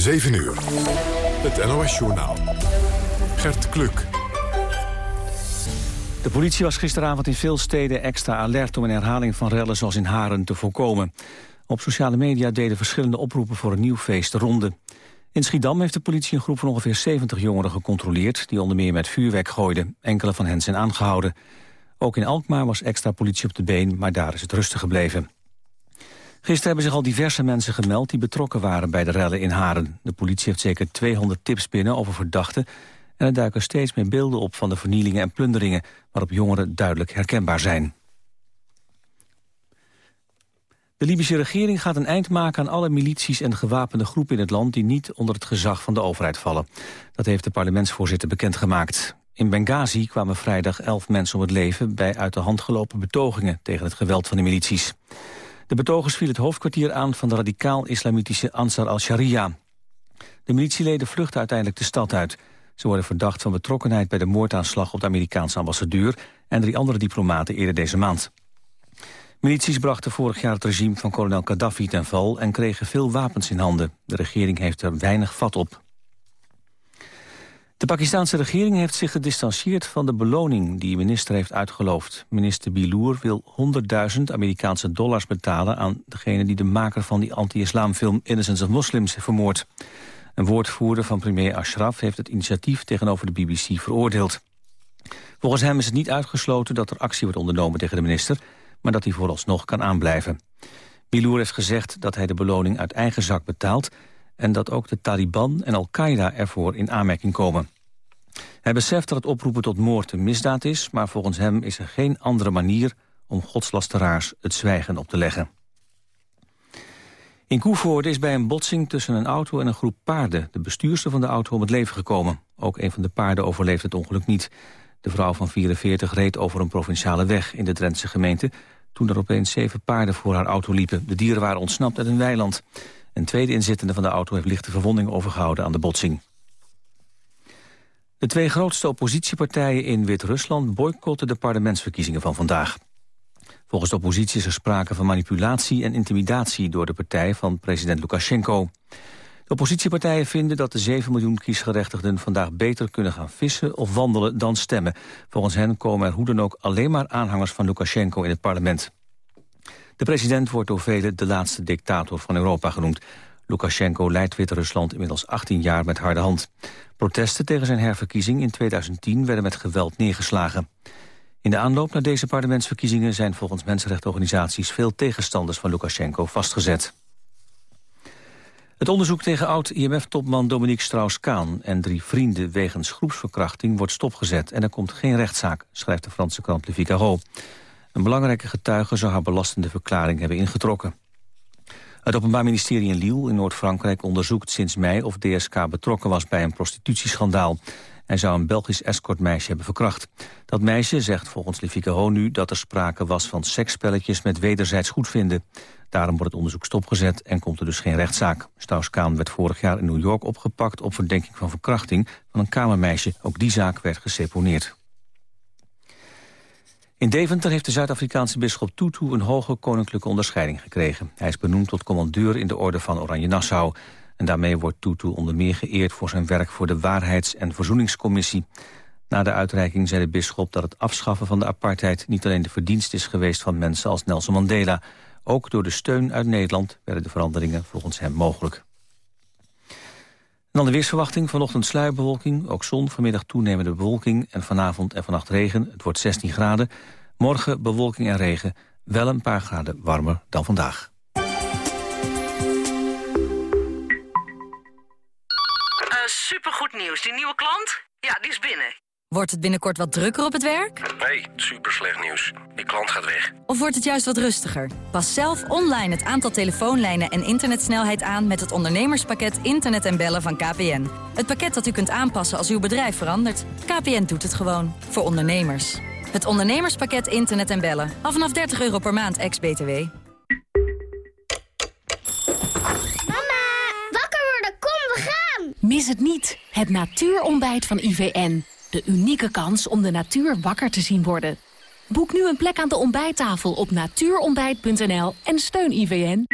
7 uur. Het NOS-journaal. Gert Kluk. De politie was gisteravond in veel steden extra alert... om een herhaling van rellen zoals in Haren te voorkomen. Op sociale media deden verschillende oproepen voor een nieuw feest ronde. In Schiedam heeft de politie een groep van ongeveer 70 jongeren gecontroleerd... die onder meer met vuurwerk gooiden. Enkele van hen zijn aangehouden. Ook in Alkmaar was extra politie op de been, maar daar is het rustig gebleven. Gisteren hebben zich al diverse mensen gemeld die betrokken waren bij de rellen in Haren. De politie heeft zeker 200 tips binnen over verdachten... en er duiken steeds meer beelden op van de vernielingen en plunderingen... waarop jongeren duidelijk herkenbaar zijn. De Libische regering gaat een eind maken aan alle milities en gewapende groepen in het land... die niet onder het gezag van de overheid vallen. Dat heeft de parlementsvoorzitter bekendgemaakt. In Benghazi kwamen vrijdag elf mensen om het leven... bij uit de hand gelopen betogingen tegen het geweld van de milities. De betogers vielen het hoofdkwartier aan van de radicaal-islamitische Ansar al-Sharia. De militieleden vluchten uiteindelijk de stad uit. Ze worden verdacht van betrokkenheid bij de moordaanslag op de Amerikaanse ambassadeur... en drie andere diplomaten eerder deze maand. Milities brachten vorig jaar het regime van kolonel Gaddafi ten val... en kregen veel wapens in handen. De regering heeft er weinig vat op. De Pakistanse regering heeft zich gedistanceerd van de beloning die de minister heeft uitgeloofd. Minister Bilour wil 100.000 Amerikaanse dollars betalen aan degene die de maker van die anti-islamfilm Innocence of Muslims heeft vermoord. Een woordvoerder van premier Ashraf heeft het initiatief tegenover de BBC veroordeeld. Volgens hem is het niet uitgesloten dat er actie wordt ondernomen tegen de minister, maar dat hij vooralsnog kan aanblijven. Bilour heeft gezegd dat hij de beloning uit eigen zak betaalt en dat ook de Taliban en Al-Qaeda ervoor in aanmerking komen. Hij beseft dat het oproepen tot moord een misdaad is... maar volgens hem is er geen andere manier om godslasteraars het zwijgen op te leggen. In Koevoorde is bij een botsing tussen een auto en een groep paarden... de bestuurster van de auto om het leven gekomen. Ook een van de paarden overleefde het ongeluk niet. De vrouw van 44 reed over een provinciale weg in de Drentse gemeente... toen er opeens zeven paarden voor haar auto liepen. De dieren waren ontsnapt uit een weiland. Een tweede inzittende van de auto heeft lichte verwondingen overgehouden aan de botsing. De twee grootste oppositiepartijen in Wit-Rusland boycotten de parlementsverkiezingen van vandaag. Volgens de oppositie is er sprake van manipulatie en intimidatie door de partij van president Lukashenko. De oppositiepartijen vinden dat de 7 miljoen kiesgerechtigden vandaag beter kunnen gaan vissen of wandelen dan stemmen. Volgens hen komen er hoe dan ook alleen maar aanhangers van Lukashenko in het parlement. De president wordt door velen de laatste dictator van Europa genoemd. Lukashenko leidt Wit-Rusland inmiddels 18 jaar met harde hand. Protesten tegen zijn herverkiezing in 2010 werden met geweld neergeslagen. In de aanloop naar deze parlementsverkiezingen zijn volgens mensenrechtenorganisaties veel tegenstanders van Lukashenko vastgezet. Het onderzoek tegen oud-IMF-topman Dominique Strauss-Kaan en drie vrienden wegens groepsverkrachting wordt stopgezet en er komt geen rechtszaak, schrijft de Franse krant Le Figaro. Een belangrijke getuige zou haar belastende verklaring hebben ingetrokken. Het Openbaar Ministerie in Lille in Noord-Frankrijk onderzoekt sinds mei of DSK betrokken was bij een prostitutieschandaal. Hij zou een Belgisch escortmeisje hebben verkracht. Dat meisje zegt volgens Le Figaro nu dat er sprake was van seksspelletjes met wederzijds goedvinden. Daarom wordt het onderzoek stopgezet en komt er dus geen rechtszaak. Strauss-Kaan werd vorig jaar in New York opgepakt op verdenking van verkrachting van een kamermeisje. Ook die zaak werd geseponeerd. In Deventer heeft de Zuid-Afrikaanse bisschop Tutu een hoge koninklijke onderscheiding gekregen. Hij is benoemd tot commandeur in de orde van Oranje Nassau. En daarmee wordt Tutu onder meer geëerd voor zijn werk voor de Waarheids- en Verzoeningscommissie. Na de uitreiking zei de bisschop dat het afschaffen van de apartheid niet alleen de verdienst is geweest van mensen als Nelson Mandela. Ook door de steun uit Nederland werden de veranderingen volgens hem mogelijk. En dan de weersverwachting. Vanochtend sluierbewolking, ook zon, vanmiddag toenemende bewolking... en vanavond en vannacht regen. Het wordt 16 graden. Morgen bewolking en regen. Wel een paar graden warmer dan vandaag. Uh, supergoed nieuws. Die nieuwe klant? Ja, die is binnen. Wordt het binnenkort wat drukker op het werk? Nee, super slecht nieuws. Die klant gaat weg. Of wordt het juist wat rustiger? Pas zelf online het aantal telefoonlijnen en internetsnelheid aan... met het ondernemerspakket Internet en Bellen van KPN. Het pakket dat u kunt aanpassen als uw bedrijf verandert. KPN doet het gewoon. Voor ondernemers. Het ondernemerspakket Internet en Bellen. Af vanaf 30 euro per maand, ex-BTW. Mama, wakker worden, kom, we gaan! Mis het niet, het natuurontbijt van IVN. De unieke kans om de natuur wakker te zien worden. Boek nu een plek aan de ontbijttafel op natuurontbijt.nl en steun IVN.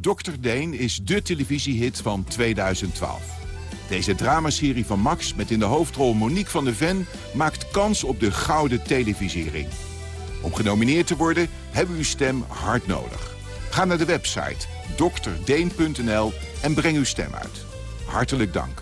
Dr. Deen is de televisiehit van 2012. Deze dramaserie van Max met in de hoofdrol Monique van der Ven... maakt kans op de gouden televisiering. Om genomineerd te worden hebben we uw stem hard nodig. Ga naar de website drdeen.nl en breng uw stem uit. Hartelijk dank.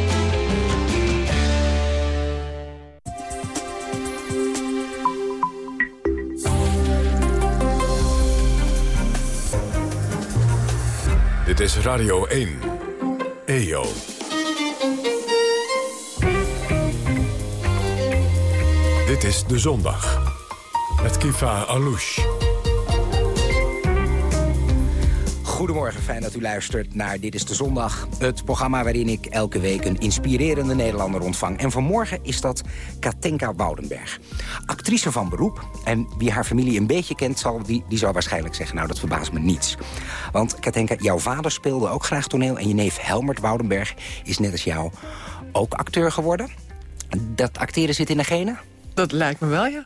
Is Radio 1. EO. Dit is De Zondag. Met Kifa Alouche. Goedemorgen, fijn dat u luistert naar Dit is de Zondag. Het programma waarin ik elke week een inspirerende Nederlander ontvang. En vanmorgen is dat Katenka Woudenberg. Actrice van beroep. En wie haar familie een beetje kent, zal, die, die zal waarschijnlijk zeggen... nou, dat verbaast me niets. Want Katenka, jouw vader speelde ook graag toneel... en je neef Helmert Woudenberg is net als jou ook acteur geworden. Dat acteren zit in de genen? Dat lijkt me wel, ja.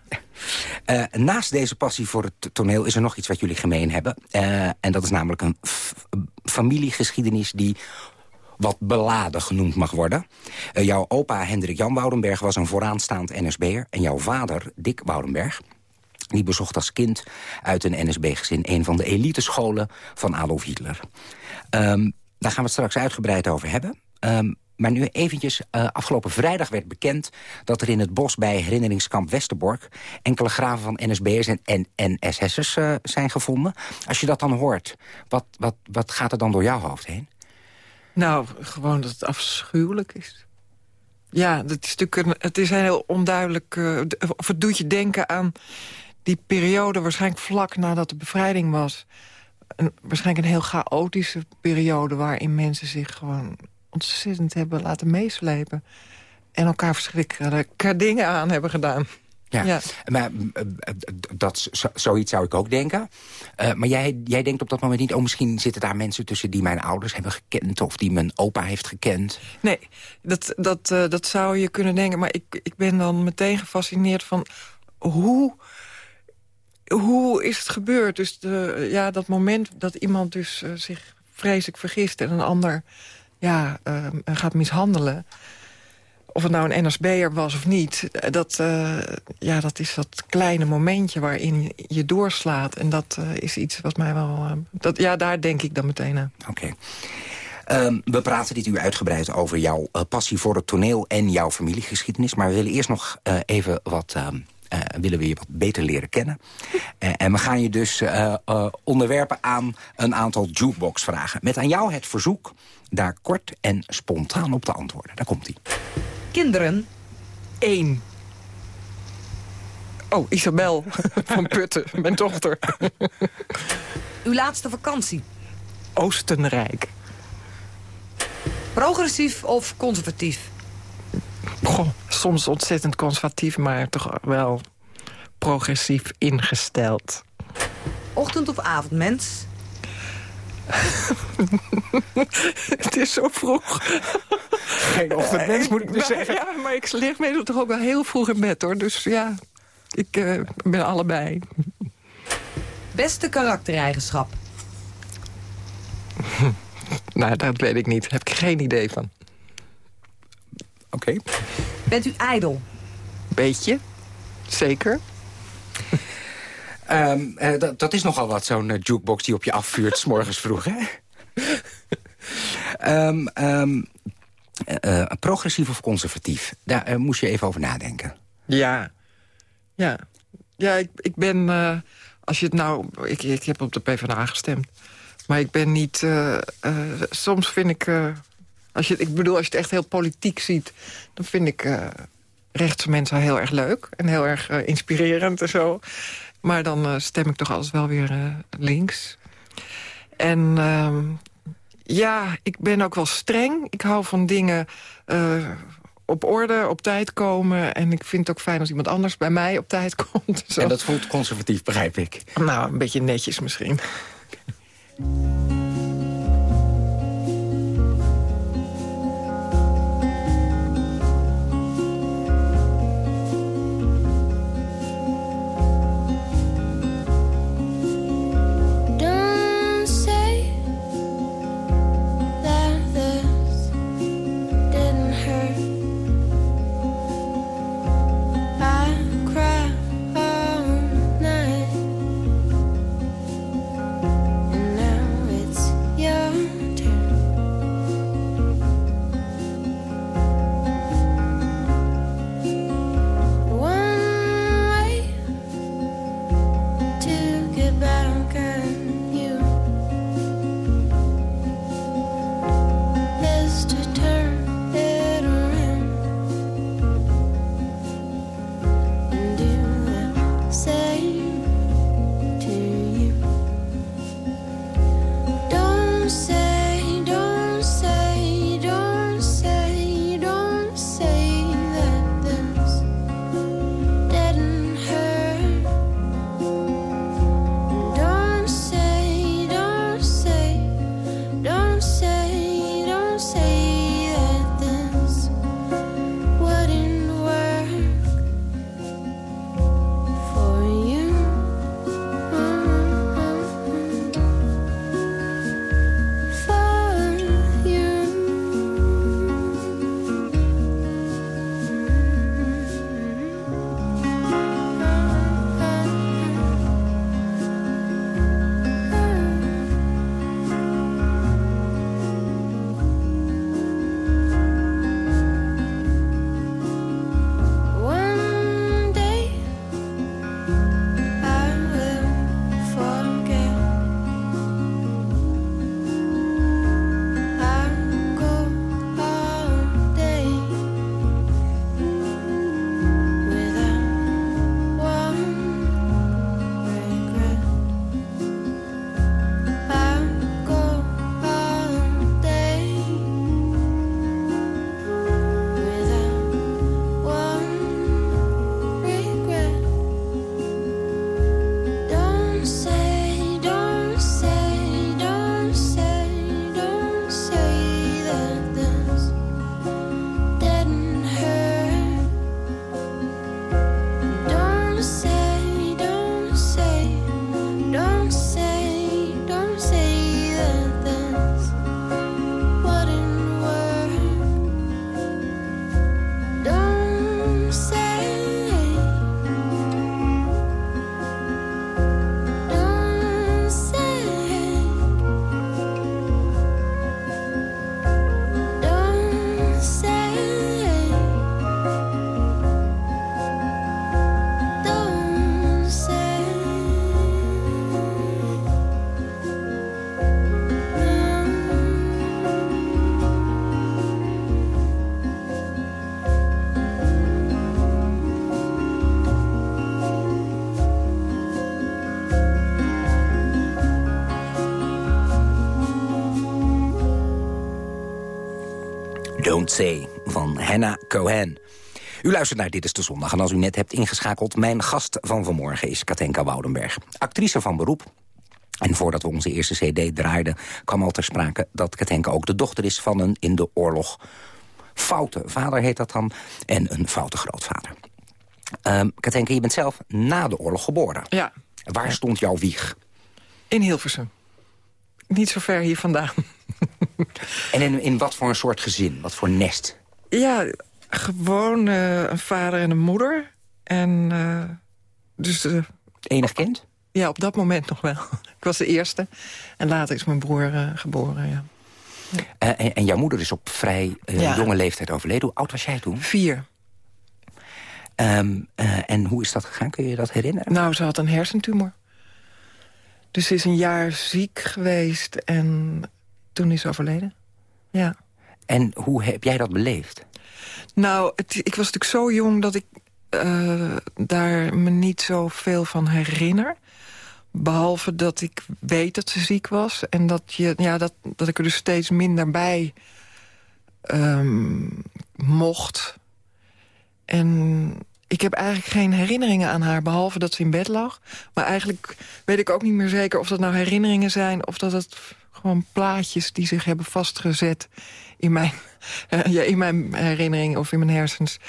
Uh, naast deze passie voor het toneel is er nog iets wat jullie gemeen hebben. Uh, en dat is namelijk een familiegeschiedenis die wat beladen genoemd mag worden. Uh, jouw opa Hendrik Jan Woudenberg was een vooraanstaand NSB'er... en jouw vader, Dick Woudenberg, die bezocht als kind uit een NSB-gezin... een van de elitescholen van Adolf Hitler. Um, daar gaan we het straks uitgebreid over hebben. Um, maar nu eventjes, uh, afgelopen vrijdag werd bekend... dat er in het bos bij herinneringskamp Westerbork... enkele graven van NSB'ers en, en, uh, zijn gevonden. Als je dat dan hoort, wat, wat, wat gaat er dan door jouw hoofd heen? Nou, gewoon dat het afschuwelijk is. Ja, het is natuurlijk een, het is een heel onduidelijk... Uh, of het doet je denken aan die periode... waarschijnlijk vlak nadat de bevrijding was... Een, waarschijnlijk een heel chaotische periode... waarin mensen zich gewoon ontzettend hebben laten meeslepen. En elkaar verschrikkelijke dingen aan hebben gedaan. Ja, ja. maar dat, zoiets zou ik ook denken. Uh, maar jij, jij denkt op dat moment niet... oh, misschien zitten daar mensen tussen die mijn ouders hebben gekend... of die mijn opa heeft gekend. Nee, dat, dat, uh, dat zou je kunnen denken. Maar ik, ik ben dan meteen gefascineerd van... hoe, hoe is het gebeurd? Dus de, ja, dat moment dat iemand dus uh, zich vreselijk vergist... en een ander ja, uh, gaat mishandelen. Of het nou een NSB'er was of niet. Dat, uh, ja, dat is dat kleine momentje waarin je doorslaat. En dat uh, is iets wat mij wel... dat, ja, daar denk ik dan meteen aan. Oké. Um, we praten dit uur uitgebreid over jouw passie voor het toneel en jouw familiegeschiedenis. Maar we willen eerst nog even wat... uh, willen we je wat beter leren kennen. Uh, en we gaan je dus uh, onderwerpen aan een aantal jukebox-vragen. Met aan jou het verzoek daar kort en spontaan op te antwoorden. Daar komt hij. Kinderen. Eén. Oh, Isabel van Putten, mijn dochter. Uw laatste vakantie? Oostenrijk. Progressief of conservatief? Goh, soms ontzettend conservatief, maar toch wel progressief ingesteld. Ochtend- of avondmens? het is zo vroeg. Geen ochtendmens, moet ik dus zeggen. Ja, maar ik lig meestal toch ook wel heel vroeg in bed, hoor. Dus ja, ik uh, ben allebei. Beste karaktereigenschap? nou, dat weet ik niet. Daar heb ik geen idee van. Oké. Okay. Bent u ijdel? Beetje. Zeker. Um, uh, dat, dat is nogal wat, zo'n uh, jukebox die op je afvuurt... s morgens vroeg, hè? um, um, uh, progressief of conservatief? Daar moest je even over nadenken. Ja. Ja. Ja, ik, ik ben... als je het nou... Ik, ik heb op de PvdA gestemd. Maar ik ben niet... soms vind ik... als je, ik bedoel, als je het echt heel politiek ziet... dan vind ik rechtse mensen heel erg leuk. En heel erg inspirerend en zo. Maar dan uh, stem ik toch alles wel weer uh, links. En uh, ja, ik ben ook wel streng. Ik hou van dingen uh, op orde, op tijd komen. En ik vind het ook fijn als iemand anders bij mij op tijd komt. Zo. En dat voelt conservatief, begrijp ik. Nou, een beetje netjes misschien. Say van Hannah Cohen. U luistert naar Dit is de Zondag en als u net hebt ingeschakeld... mijn gast van vanmorgen is Katenka Woudenberg. Actrice van beroep. En voordat we onze eerste cd draaiden... kwam al ter sprake dat Katenka ook de dochter is van een in de oorlog... foute vader heet dat dan, en een foute grootvader. Um, Katenka, je bent zelf na de oorlog geboren. Ja. Waar stond jouw wieg? In Hilversum. Niet zo ver hier vandaan. En in, in wat voor een soort gezin? Wat voor nest? Ja, gewoon eh, een vader en een moeder. En eh, dus... eh, Enig kind? ja, op dat moment nog wel. ik was de eerste. En later is mijn broer geboren, ja. En, en jouw moeder is op vrij Ja. jonge leeftijd overleden. Hoe oud was jij toen? Vier. Ehm, eh, en hoe is dat gegaan? Kun je je dat herinneren? Nou, ze had een hersentumor. Dus ze is een jaar ziek geweest en toen is overleden. Ja. En hoe heb jij dat beleefd? Nou, het, ik was natuurlijk zo jong dat ik eh, daar me niet zoveel van herinner. Behalve dat ik weet dat ze ziek was. En dat, je, ja, dat, dat ik er dus steeds minder bij ehm, mocht. En ik heb eigenlijk geen herinneringen aan haar, behalve dat ze in bed lag. Maar eigenlijk weet ik ook niet meer zeker of dat nou herinneringen zijn... of dat het gewoon plaatjes die zich hebben vastgezet in mijn, ja, in mijn herinnering of in mijn hersens.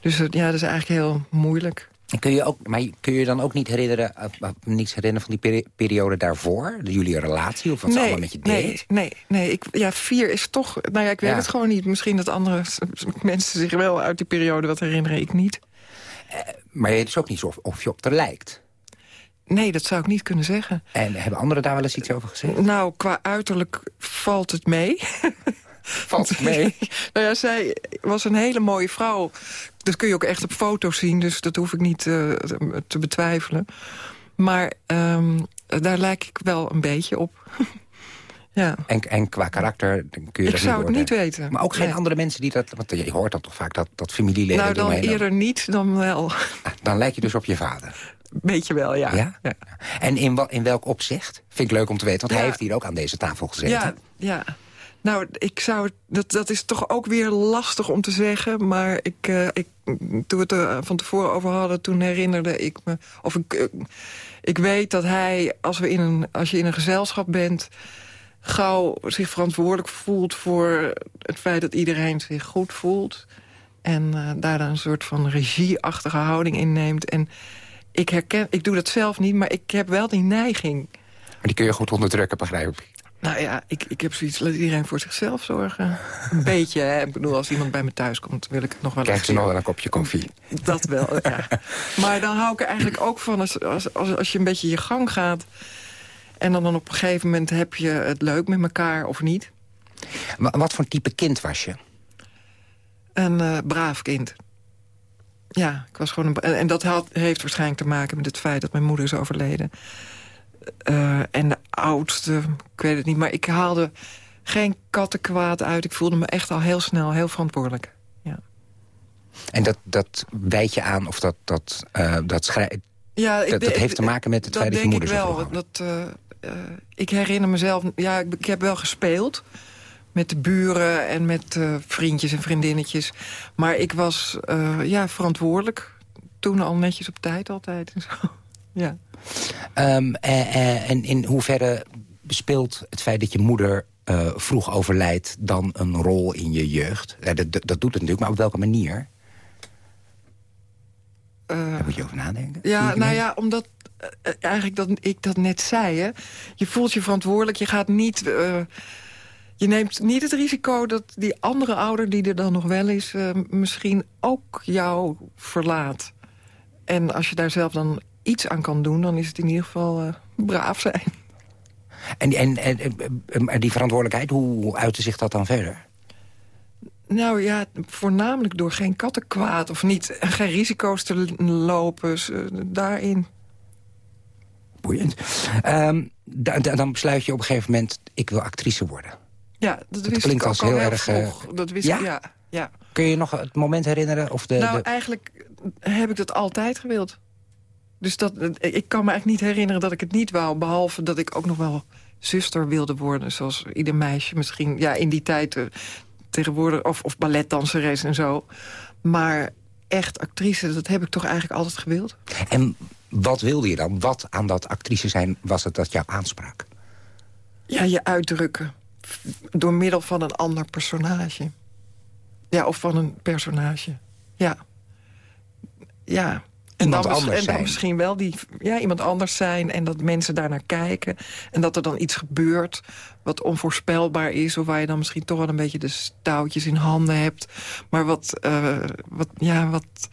Dus ja, dat is eigenlijk heel moeilijk. Kun je, ook, maar kun je dan ook niet herinneren, uh, niets herinneren van die periode daarvoor? Jullie relatie of wat nee, ze allemaal met je deed? Nee, nee, nee. Ik, ja, vier is toch... Nou ja, ik weet het gewoon niet. Misschien dat andere mensen zich wel uit die periode wat herinneren, ik niet. Uh, maar je weet dus ook niet of, of je op haar lijkt? Nee, dat zou ik niet kunnen zeggen. En hebben anderen daar wel eens iets over gezegd? Nou, qua uiterlijk valt het mee. valt het mee? nou ja, zij was een hele mooie vrouw. Dat kun je ook echt op foto's zien, dus dat hoef ik niet uh, te betwijfelen. Maar um, daar lijk ik wel een beetje op. ja. En, en qua karakter kun je ik dat zou het niet weten. Maar ook geen andere mensen die dat... Want je hoort dan toch vaak dat, dat familieleden... Nou, dan eerder niet dan wel. Dan lijk je dus op je vader. Beetje wel, ja. ja? ja. En in, in welk opzicht? Vind ik leuk om te weten, want hij heeft hier ook aan deze tafel gezeten. Ja, ja. Nou, ik zou, dat, dat is toch ook weer lastig om te zeggen. Maar ik, uh, ik, toen we het er van tevoren over hadden, toen herinnerde ik me... of ik, uh, ik weet dat hij, als, we in een, als je in een gezelschap bent... gauw zich verantwoordelijk voelt voor het feit dat iedereen zich goed voelt. En uh, daar dan een soort van regieachtige houding inneemt. En ik herken, ik doe dat zelf niet, maar ik heb wel die neiging. Maar die kun je goed onderdrukken, begrijp ik. Nou ja, ik, ik heb zoiets, laat iedereen voor zichzelf zorgen. Een beetje, hè. Ik bedoel, als iemand bij me thuis komt, wil ik het nog wel Krijgt ze nog wel een kopje koffie? Dat wel, ja. Maar dan hou ik er eigenlijk ook van, als, als, als, als je een beetje je gang gaat... en dan, dan op een gegeven moment heb je het leuk met elkaar of niet. Wat voor type kind was je? Een uh, braaf kind. Ja, ik was gewoon een... En dat had, heeft waarschijnlijk te maken met het feit dat mijn moeder is overleden. Uh, en de oudste, ik weet het niet, maar ik haalde geen kattenkwaad uit. Ik voelde me echt al heel snel heel verantwoordelijk. Ja. En dat, dat wijt je aan, of dat, dat, uh, dat, schrijft, ja, dat, dat, heeft te maken met het feit dat je moeder Dat denk ik wel. Dat, uh, ik herinner mezelf, ja, ik, ik, heb wel gespeeld met de buren en met vriendjes en vriendinnetjes. Maar ik was ja, verantwoordelijk. Toen al netjes op tijd altijd en zo. Ja. Um, en in hoeverre speelt het feit dat je moeder vroeg overlijdt... dan een rol in je jeugd? dat, dat, doet het natuurlijk, maar op welke manier? Daar moet je over nadenken. Ja, nou ja, omdat eigenlijk dat ik dat net zei. Hè? Je voelt je verantwoordelijk, je gaat niet... je neemt niet het risico dat die andere ouder die er dan nog wel is... misschien ook jou verlaat. En als je daar zelf dan iets aan kan doen... dan is het in ieder geval uh, braaf zijn. En, en, en, die verantwoordelijkheid, hoe uitte zich dat dan verder? Nou ja, voornamelijk door geen kattenkwaad... of niet, geen risico's te lopen, daarin. Boeiend. Um, dan besluit je op een gegeven moment, ik wil actrice worden. Ja, dat, wist klinkt als heel, erg. Uh, dat wist ja? Ik, ja, ja. Kun je nog het moment herinneren? Of de, nou, eigenlijk heb ik dat altijd gewild. Dus dat, ik kan me eigenlijk niet herinneren dat ik het niet wou. Behalve dat ik ook nog wel zuster wilde worden. Zoals ieder meisje misschien. Ja, in die tijd uh, tegenwoordig. Of, of balletdanseres en zo. Maar echt actrice, dat heb ik toch eigenlijk altijd gewild. En wat wilde je dan? Wat aan dat actrice zijn was het dat jou aansprak? Ja, je uitdrukken. Door middel van een ander personage. Ja, of van een personage. Ja. Ja. En dan, anders en dan misschien wel die, ja, iemand anders zijn en dat mensen daarnaar kijken. En dat er dan iets gebeurt wat onvoorspelbaar is... of waar je dan misschien toch wel een beetje de stoutjes in handen hebt. Maar wat, uh, wat, ja, wat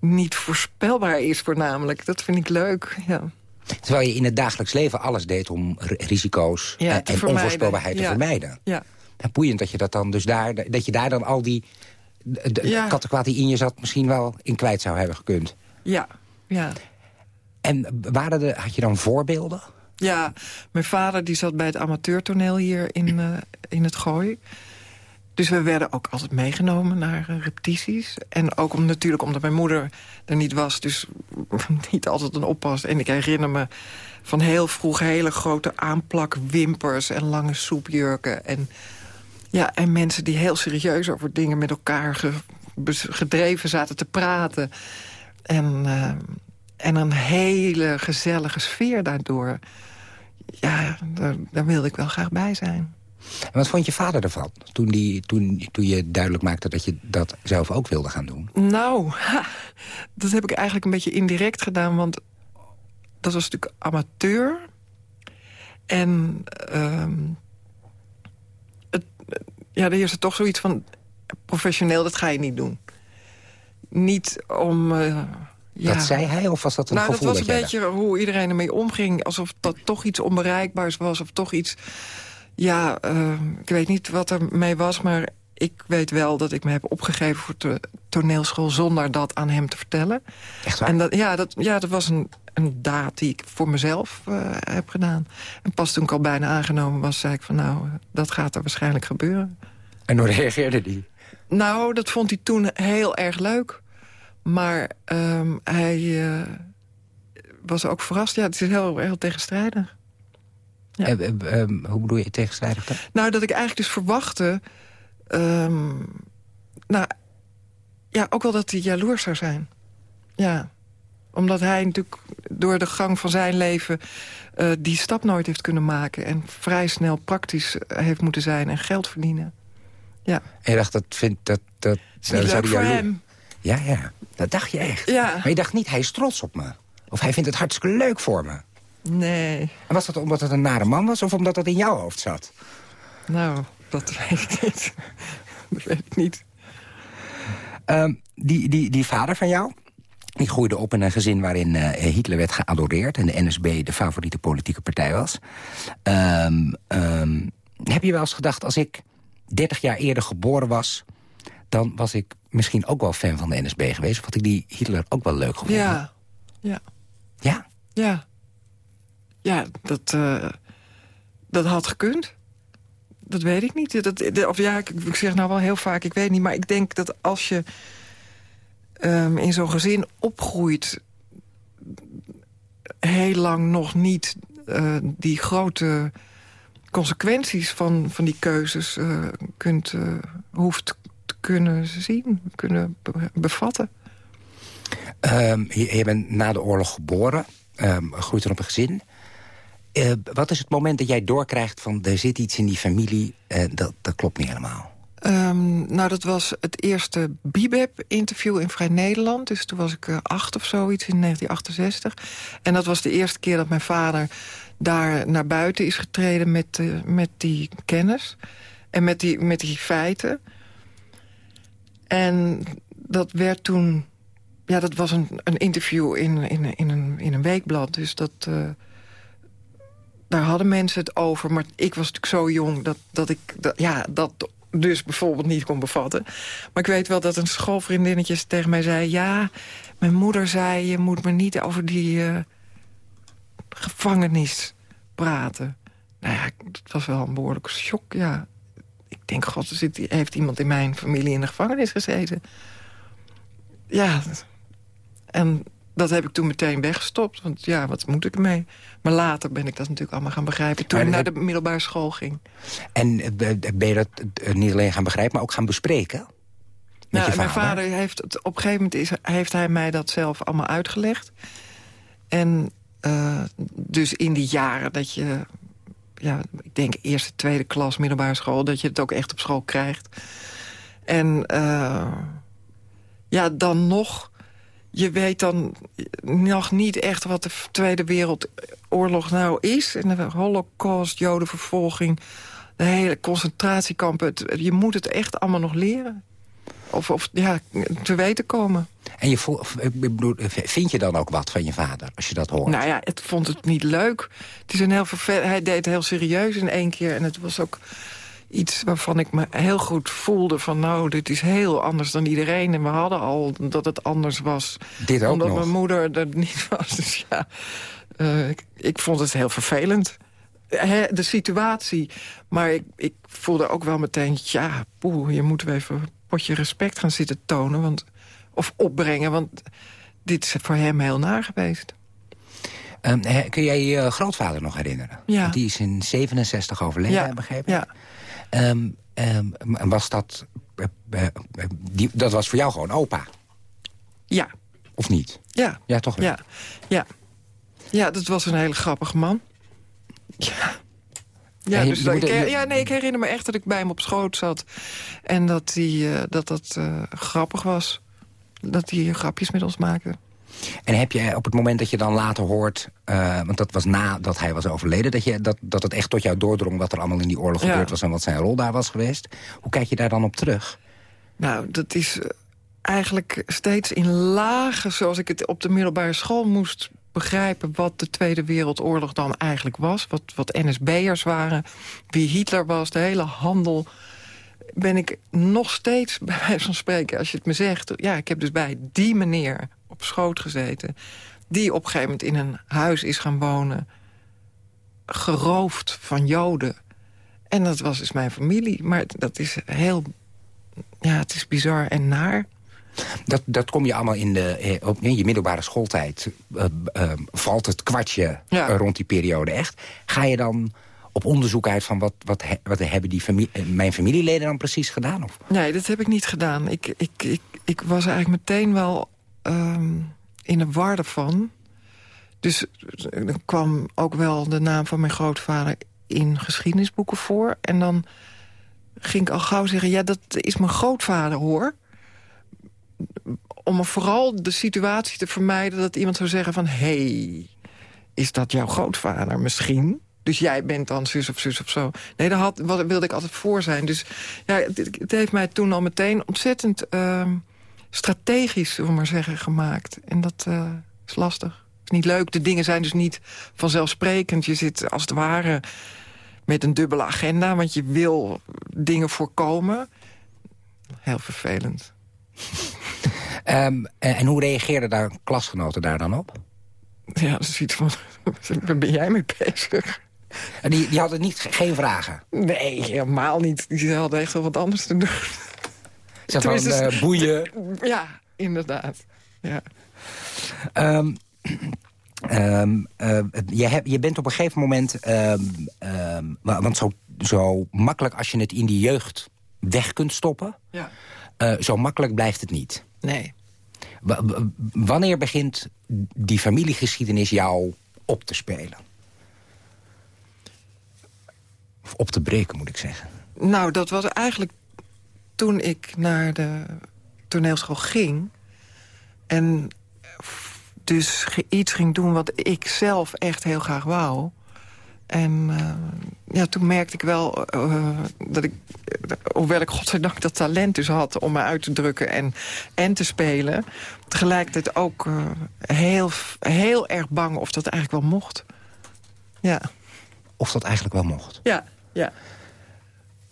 niet voorspelbaar is voornamelijk. Dat vind ik leuk, ja. Terwijl je in het dagelijks leven alles deed om risico's ja, en, onvoorspelbaarheid te vermijden. Ja. En boeiend dat je dat dan dus daar, dat je daar dan al die de ja. kattenkwaad die in je zat misschien wel in kwijt zou hebben gekund. Ja, ja. En waren er, had je dan voorbeelden? Ja, mijn vader die zat bij het amateurtoneel hier in, uh, in het Gooi. Dus we werden ook altijd meegenomen naar uh, repetities. En ook om, natuurlijk omdat mijn moeder er niet was. Dus niet altijd een oppas. En ik herinner me van heel vroeg hele grote aanplakwimpers... en lange soepjurken. En Ja, en mensen die heel serieus over dingen met elkaar ge, gedreven zaten te praten. En, uh, en een hele gezellige sfeer daardoor. Ja, daar wilde ik wel graag bij zijn. En wat vond je vader ervan? Toen, die, toen, toen je duidelijk maakte dat je dat zelf ook wilde gaan doen? Nou, ha, dat heb ik eigenlijk een beetje indirect gedaan. Want dat was natuurlijk amateur. En uh, het, ja, er is er toch zoiets van... professioneel, dat ga je niet doen. Niet om... Uh, ja. Dat zei hij of was dat een nou, gevoel? dat was een beetje hoe iedereen ermee omging. Alsof dat toch iets onbereikbaars was. Of toch iets... Ja, uh, ik weet niet wat er mee was, maar ik weet wel dat ik me heb opgegeven voor de toneelschool... zonder dat aan hem te vertellen. Echt waar? En dat, ja, dat, ja, dat was een, een daad die ik voor mezelf uh, heb gedaan. En pas toen ik al bijna aangenomen was, zei ik van... nou, dat gaat er waarschijnlijk gebeuren. En hoe reageerde die? Nou, dat vond hij toen heel erg leuk. Maar um, hij uh, was ook verrast. Ja, het is heel, heel tegenstrijdig. Ja. Uh, uh, hoe bedoel je tegenstrijdig dan? Nou, dat ik eigenlijk dus verwachtte... Um, nou, ja, ook wel dat hij jaloers zou zijn. Ja, omdat hij natuurlijk door de gang van zijn leven... Uh, die stap nooit heeft kunnen maken... en vrij snel praktisch heeft moeten zijn en geld verdienen. Ja. En je dacht, dat vindt dat... dat is niet leuk voor hem. Ja, ja, dat dacht je echt. Ja. Maar je dacht niet, hij is trots op me. Of hij vindt het hartstikke leuk voor me. Nee. En was dat omdat het een nare man was of omdat dat in jouw hoofd zat? Nou, dat weet ik niet. dat weet ik niet. Um, die, die, die vader van jou, die groeide op in een gezin waarin uh, Hitler werd geadoreerd... en de NSB de favoriete politieke partij was. Um, um, heb je wel eens gedacht, als ik 30 jaar eerder geboren was... dan was ik misschien ook wel fan van de NSB geweest... of had ik die Hitler ook wel leuk gevonden? Ja. Ja? Ja? Ja. Ja, dat, uh, dat had gekund. Dat weet ik niet. Dat, of ja, ik, zeg nou wel heel vaak, ik weet niet. Maar ik denk dat als je um, in zo'n gezin opgroeit... heel lang nog niet uh, die grote consequenties van, van die keuzes uh, kunt, hoeft te kunnen zien, kunnen bevatten. Je, je, bent na de oorlog geboren, um, groeit er op een gezin... Uh, wat is het moment dat jij doorkrijgt van... er zit iets in die familie, uh, dat, dat klopt niet helemaal? Um, nou, dat was het eerste Bibeb-interview in Vrij Nederland. Dus toen was ik uh, acht of zoiets in 1968. En dat was de eerste keer dat mijn vader daar naar buiten is getreden... met, met die kennis en met die, met die feiten. En dat werd toen... Ja, dat was een, een interview in, in, in, een, in een weekblad. Dus dat daar hadden mensen het over. Maar ik was natuurlijk zo jong dat, dat ik dat, ja, dat dus bijvoorbeeld niet kon bevatten. Maar ik weet wel dat een schoolvriendinnetje tegen mij zei... ja, mijn moeder zei, je moet me niet over die uh, gevangenis praten. Nou ja, het was wel een behoorlijke shock, ja. Ik denk, god, er zit, heeft iemand in mijn familie in de gevangenis gezeten. Ja, en dat heb ik toen meteen weggestopt. Want ja, wat moet ik ermee? Maar later ben ik dat natuurlijk allemaal gaan begrijpen. Toen ik naar de middelbare school ging. En ben je dat niet alleen gaan begrijpen, maar ook gaan bespreken? Nou, vader? mijn vader heeft het, op een gegeven moment is, heeft hij mij dat zelf allemaal uitgelegd. En uh, dus in die jaren dat je... Ja, ik denk eerste, tweede klas, middelbare school... dat je het ook echt op school krijgt. En uh, ja, dan nog je weet dan nog niet echt wat de Tweede Wereldoorlog nou is. En de holocaust, jodenvervolging, de hele concentratiekampen. Het, je moet het echt allemaal nog leren. Of, of ja, te weten komen. En je vind je dan ook wat van je vader, als je dat hoort? Nou ja, het vond het niet leuk. Het is een heel hij deed het heel serieus in één keer. En het was ook iets waarvan ik me heel goed voelde van... nou, dit is heel anders dan iedereen. En we hadden al dat het anders was. Dit ook Omdat nog. mijn moeder er niet was. Dus ja, uh, ik, ik, vond het heel vervelend. He, de situatie. Maar ik, ik, voelde ook wel meteen... ja, poeh, je moet even een potje respect gaan zitten tonen. Want, of opbrengen, want dit is voor hem heel naar geweest. Um, kun jij je grootvader nog herinneren? Ja. Die is in 67 overleden, ja. begrepen. Ja. Um, en was dat... eh, eh, die, dat was voor jou gewoon opa? Ja. Of niet? Ja. Ja, toch wel? Ja. Ja. Ja, dat was een hele grappige man. Ja. Ja, je- dus je ik, ja, nee, ik herinner me echt dat ik bij hem op schoot zat. En dat die, eh, dat, dat grappig was. Dat hij grapjes met ons maakte. En heb je op het moment dat je dan later hoort... eh, want dat was nadat hij was overleden... Dat, je, dat, dat het echt tot jou doordrong wat er allemaal in die oorlog Ja. gebeurd was... en wat zijn rol daar was geweest. Hoe kijk je daar dan op terug? Nou, dat is eh, eigenlijk steeds in lagen... zoals ik het op de middelbare school moest begrijpen... wat de Tweede Wereldoorlog dan eigenlijk was. Wat, wat NSB'ers waren, wie Hitler was, de hele handel... ben ik nog steeds, bij wijze van spreken, als je het me zegt... ja, ik heb dus bij die meneer op schoot gezeten... die op een gegeven moment in een huis is gaan wonen... geroofd van Joden. En dat was dus mijn familie. Maar dat is heel ja, het is bizar en naar. Dat, dat kom je allemaal in, de, eh, op, in je middelbare schooltijd. eh, eh, valt het kwartje Ja. rond die periode echt. Ga je dan op onderzoek uit van wat, wat, he- wat hebben die familie, mijn familieleden dan precies gedaan? Of? Nee, dat heb ik niet gedaan. Ik, ik, ik, ik was eigenlijk meteen wel ehm, in de war ervan. Dus er kwam ook wel de naam van mijn grootvader in geschiedenisboeken voor. En dan ging ik al gauw zeggen... ja, dat is mijn grootvader, hoor. Om vooral de situatie te vermijden dat iemand zou zeggen van... hé, hey, is dat jouw grootvader misschien? Dus jij bent dan zus of zus of zo. Nee, daar had, wilde ik altijd voor zijn. Dus ja, het, het heeft mij toen al meteen ontzettend ehm, strategisch, zullen maar zeggen, gemaakt. En dat eh, is lastig. is niet leuk. De dingen zijn dus niet vanzelfsprekend. Je zit als het ware met een dubbele agenda, want je wil dingen voorkomen. Heel vervelend. Ehm, en, en hoe reageerden daar klasgenoten daar dan op? Ja, dat is iets van, waar ben jij mee bezig? En die, die hadden niet, geen vragen? Nee, helemaal niet. Die hadden echt wel wat anders te doen. Zeg van, eh, boeien. Ja, inderdaad. Ja. Ehm, ehm, eh, je, je bent op een gegeven moment... wa- want zo, zo makkelijk als je het in die jeugd weg kunt stoppen... Ja. eh, zo makkelijk blijft het niet. Nee. Wa- wa- wanneer begint die familiegeschiedenis jou op te spelen? Of op te breken, moet ik zeggen. Nou, dat was eigenlijk toen ik naar de toneelschool ging... en dus iets ging doen wat ik zelf echt heel graag wou... En eh, ja, toen merkte ik wel eh, dat ik, hoewel ik godzijdank dat talent dus had om me uit te drukken en, en te spelen, tegelijkertijd ook eh, heel, heel erg bang of dat eigenlijk wel mocht. Ja. Of dat eigenlijk wel mocht. Ja, ja.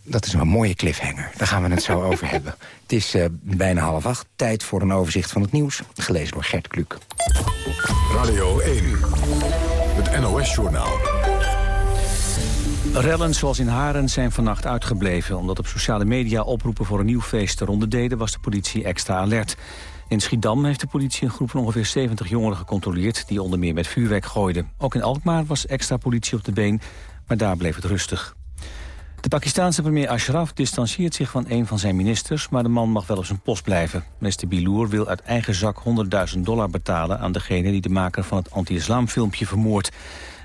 Dat is een mooie cliffhanger. Daar gaan we het zo over hebben. Het is eh, bijna half acht. Tijd voor een overzicht van het nieuws. Gelezen door Gert Kluk. Radio 1, het NOS-journaal. Rellen zoals in Haren zijn vannacht uitgebleven. Omdat op sociale media oproepen voor een nieuw feest de ronde deden... was de politie extra alert. In Schiedam heeft de politie een groep van ongeveer 70 jongeren gecontroleerd... die onder meer met vuurwerk gooiden. Ook in Alkmaar was extra politie op de been, maar daar bleef het rustig. De Pakistanse premier Ashraf distancieert zich van een van zijn ministers... maar de man mag wel op zijn post blijven. Minister Bilour wil uit eigen zak 100.000 dollar betalen... aan degene die de maker van het anti-islamfilmpje vermoordt.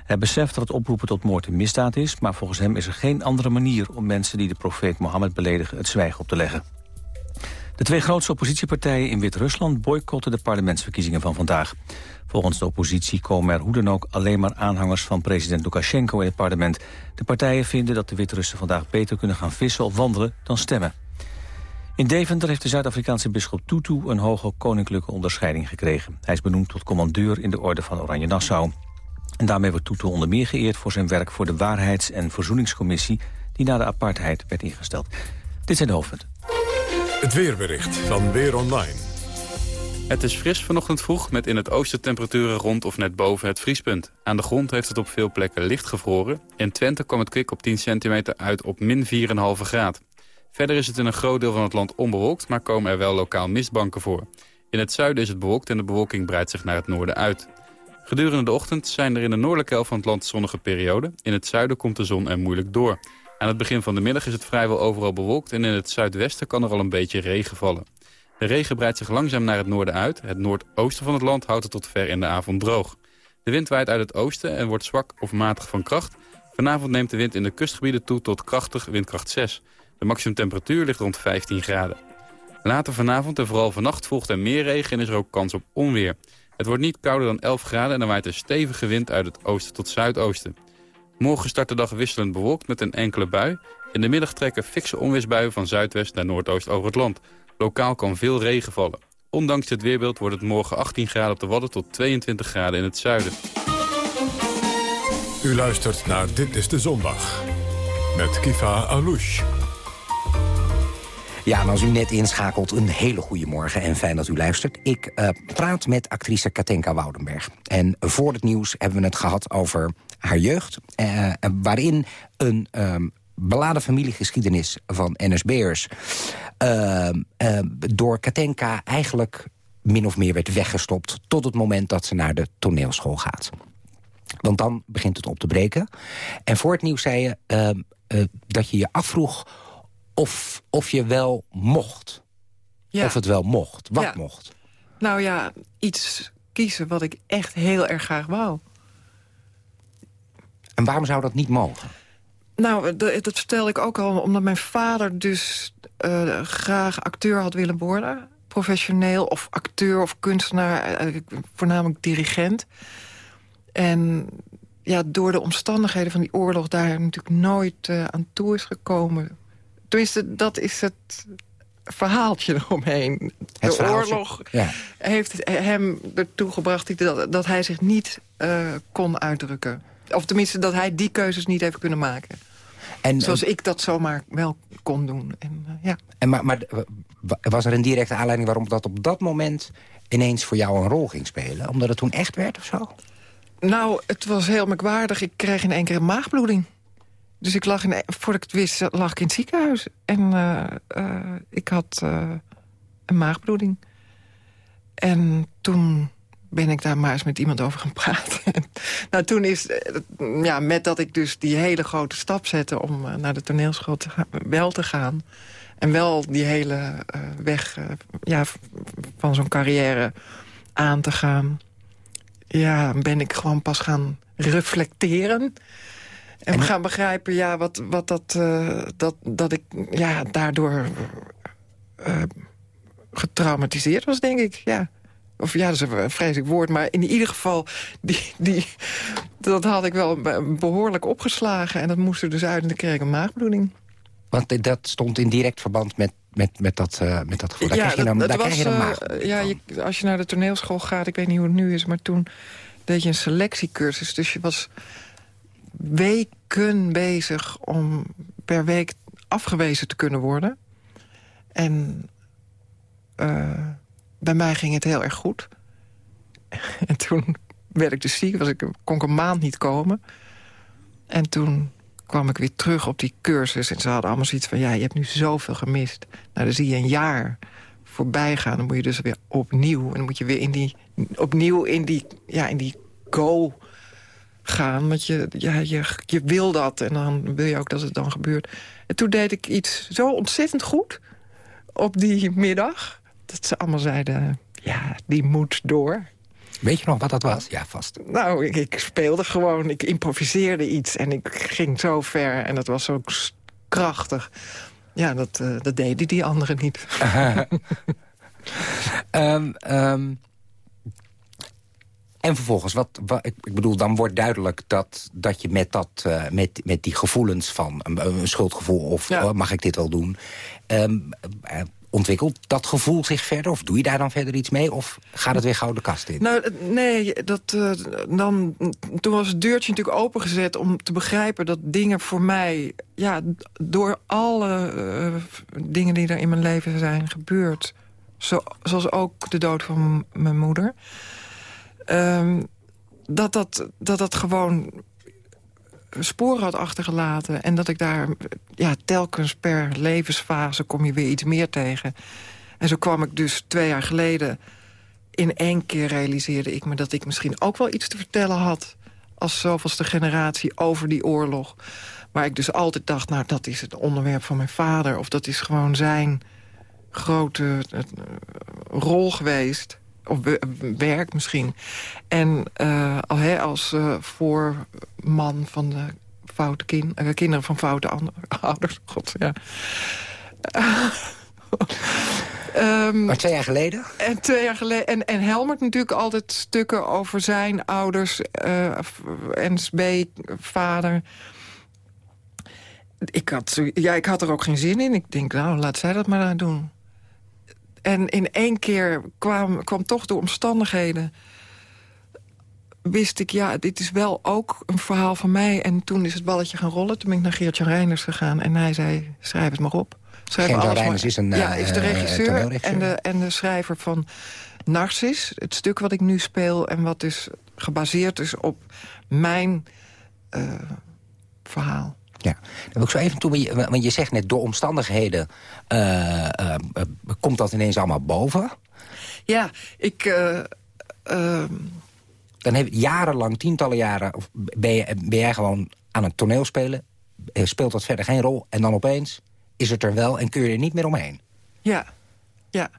Hij beseft dat het oproepen tot moord een misdaad is... maar volgens hem is er geen andere manier om mensen die de profeet Mohammed beledigen... het zwijgen op te leggen. De twee grootste oppositiepartijen in Wit-Rusland boycotten de parlementsverkiezingen van vandaag. Volgens de oppositie komen er hoe dan ook alleen maar aanhangers van president Lukashenko in het parlement. De partijen vinden dat de Wit-Russen vandaag beter kunnen gaan vissen of wandelen dan stemmen. In Deventer heeft de Zuid-Afrikaanse bisschop Tutu een hoge koninklijke onderscheiding gekregen. Hij is benoemd tot commandeur in de orde van Oranje Nassau. En daarmee wordt Tutu onder meer geëerd voor zijn werk voor de Waarheids- en Verzoeningscommissie die na de apartheid werd ingesteld. Dit zijn de hoofdpunten. Het weerbericht van Weer Online. Het is fris vanochtend vroeg met in het oosten temperaturen rond of net boven het vriespunt. Aan de grond heeft het op veel plekken licht gevroren. In Twente kwam het kwik op 10 centimeter uit op min 4,5 graad. Verder is het in een groot deel van het land onbewolkt, maar komen er wel lokaal mistbanken voor. In het zuiden is het bewolkt en de bewolking breidt zich naar het noorden uit. Gedurende de ochtend zijn er in de noordelijke helft van het land zonnige perioden. In het zuiden komt de zon er moeilijk door. Aan het begin van de middag is het vrijwel overal bewolkt... en in het zuidwesten kan er al een beetje regen vallen. De regen breidt zich langzaam naar het noorden uit. Het noordoosten van het land houdt het tot ver in de avond droog. De wind waait uit het oosten en wordt zwak of matig van kracht. Vanavond neemt de wind in de kustgebieden toe tot krachtig windkracht 6. De maximumtemperatuur ligt rond 15 graden. Later vanavond en vooral vannacht volgt er meer regen en is er ook kans op onweer. Het wordt niet kouder dan 11 graden en dan waait een stevige wind uit het oosten tot zuidoosten. Morgen start de dag wisselend bewolkt met een enkele bui. In de middag trekken fikse onweersbuien van zuidwest naar noordoost over het land. Lokaal kan veel regen vallen. Ondanks dit weerbeeld wordt het morgen 18 graden op de Wadden tot 22 graden in het zuiden. U luistert naar Dit is de Zondag. Met Kifa Alouche. Ja, en als u net inschakelt, een hele goede morgen en fijn dat u luistert. Ik uh, praat met actrice Katenka Woudenberg. En voor het nieuws hebben we het gehad over haar jeugd... Uh, waarin een um, beladen familiegeschiedenis van NSB'ers... Uh, door Katenka eigenlijk min of meer werd weggestopt... tot het moment dat ze naar de toneelschool gaat. Want dan begint het op te breken. En voor het nieuws zei je uh, dat je je afvroeg of, of je wel mocht. Ja. Of het wel mocht. Wat Ja. mocht. Nou ja, iets kiezen wat ik echt heel erg graag wou. En waarom zou dat niet mogen? Nou, dat, dat vertelde ik ook al, omdat mijn vader dus eh, graag acteur had willen worden. Professioneel, of acteur of kunstenaar, eh, voornamelijk dirigent. En ja, door de omstandigheden van die oorlog daar natuurlijk nooit eh, aan toe is gekomen. Tenminste, dat is het verhaaltje eromheen. Het de verhaaltje, oorlog ja. heeft hem ertoe gebracht dat, dat hij zich niet kon uitdrukken. Of tenminste, dat hij die keuzes niet heeft kunnen maken. En, Zoals ik dat zomaar wel kon doen. En, eh, ja. En maar, maar eh, wa- was er een directe aanleiding waarom dat op dat moment... ineens voor jou een rol ging spelen? Omdat het toen echt werd of zo? Nou, het was heel merkwaardig. Ik kreeg in één keer een maagbloeding. Dus ik lag in, voordat ik het wist, lag ik in het ziekenhuis. En eh, eh, ik had eh, een maagbloeding. En toen ben ik daar maar eens met iemand over gaan praten. nou, toen is, eh, ja, met dat ik dus die hele grote stap zette... om eh, naar de toneelschool te gaan, wel te gaan... en wel die hele eh, weg ja, van zo'n carrière aan te gaan... ja, ben ik gewoon pas gaan reflecteren... En, gaan begrijpen ja, wat, wat dat, dat, dat ik ja, daardoor getraumatiseerd was, denk ik. Ja. Of ja, dat is een vreselijk woord, maar in ieder geval... Die, die, dat had ik wel be- behoorlijk opgeslagen. En dat moest er dus uit en dan kreeg ik een maagbloeding. Want dat stond in direct verband met, met, met, dat, eh, met dat gevoel. Daar krijg je dan, dat- daar dat krijg je dan was, ja, je, als je naar de toneelschool gaat, ik weet niet hoe het nu is... maar toen deed je een selectiecursus. Dus je was weken bezig om per week afgewezen te kunnen worden. En eh, bij mij ging het heel erg goed. En toen werd ik dus ziek, was ik, kon ik een maand niet komen. En toen kwam ik weer terug op die cursus. En ze hadden allemaal zoiets van, ja, je hebt nu zoveel gemist. Nou, dan zie je een jaar voorbij gaan. Dan moet je dus weer opnieuw. En dan moet je weer in die, opnieuw in die, ja, in die go gaan. Want je, ja, je, je wil dat en dan wil je ook dat het dan gebeurt. En toen deed ik iets zo ontzettend goed op die middag... dat ze allemaal zeiden, ja, die moet door. Weet je nog wat dat was? Ja, vast. Nou, ik, ik speelde gewoon, ik improviseerde iets en ik ging zo ver. En dat was zo s- krachtig. Ja, dat, eh, dat deden die anderen niet. Ehm, ehm, en vervolgens, wat, wat, ik bedoel, dan wordt duidelijk dat, dat je met, dat, eh, met, met die gevoelens van een, een schuldgevoel... of oh, mag ik dit wel doen, ehm, eh, ontwikkelt dat gevoel zich verder? Of doe je daar dan verder iets mee? Of gaat het weer gauw de kast in? Nou, eh, nee, dat, eh, dan, toen was het deurtje natuurlijk opengezet om te begrijpen dat dingen voor mij... ja, door alle eh, dingen die er in mijn leven zijn gebeurd... Zo, zoals ook de dood van mijn moeder... ehm, dat, dat, dat dat gewoon sporen had achtergelaten. En dat ik daar ja, telkens per levensfase kom je weer iets meer tegen. En zo kwam ik dus twee jaar geleden... in één keer realiseerde ik me dat ik misschien ook wel iets te vertellen had... als zoveelste generatie over die oorlog. Waar ik dus altijd dacht, nou, dat is het onderwerp van mijn vader. Of dat is gewoon zijn grote uh, rol geweest. Of werk misschien. En uh, als uh, voorman van de foute kind, kinderen van foute ouders. God, ja. Um, maar twee jaar geleden? En, twee jaar geleden en, en Helmert natuurlijk altijd stukken over zijn ouders... Uh, NSB-vader. Ik had, ja, ik had er ook geen zin in. Ik denk, nou, laat zij dat maar doen. En in één keer kwam, kwam toch door omstandigheden... wist ik, ja, dit is wel ook een verhaal van mij. En toen is het balletje gaan rollen. Toen ben ik naar Geert-Jan Reiners gegaan. En hij zei, schrijf het maar op. Geen Reiners is een Ja, is de regisseur en de, en de schrijver van Narcis. Het stuk wat ik nu speel en wat dus gebaseerd is op mijn uh, verhaal. Ja, dan wil ik zo even toe, want je zegt net door omstandigheden uh, komt dat ineens allemaal boven. Ja, ik... ehm, dan heb je jarenlang, tientallen jaren, ben, je, ben jij gewoon aan het toneel spelen. Speelt dat verder geen rol en dan opeens is het er wel en kun je er niet meer omheen. Ja, ja.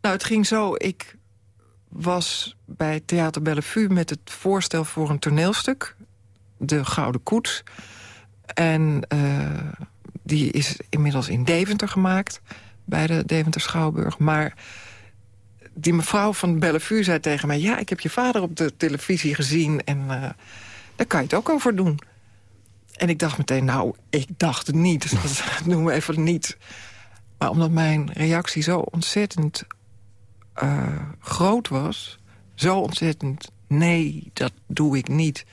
Nou, het ging zo. Ik was bij Theater Bellevue met het voorstel voor een toneelstuk. De Gouden Koets. En uh, die is inmiddels in Deventer gemaakt. Bij de Deventer Schouwburg. Maar die mevrouw van Bellevue zei tegen mij... ja, ik heb je vader op de televisie gezien en uh, daar kan je het ook over doen. En ik dacht meteen, nou, ik dacht het niet. Dus dat doen we even niet. Maar omdat mijn reactie zo ontzettend uh, groot was... zo ontzettend, nee, dat doe ik niet...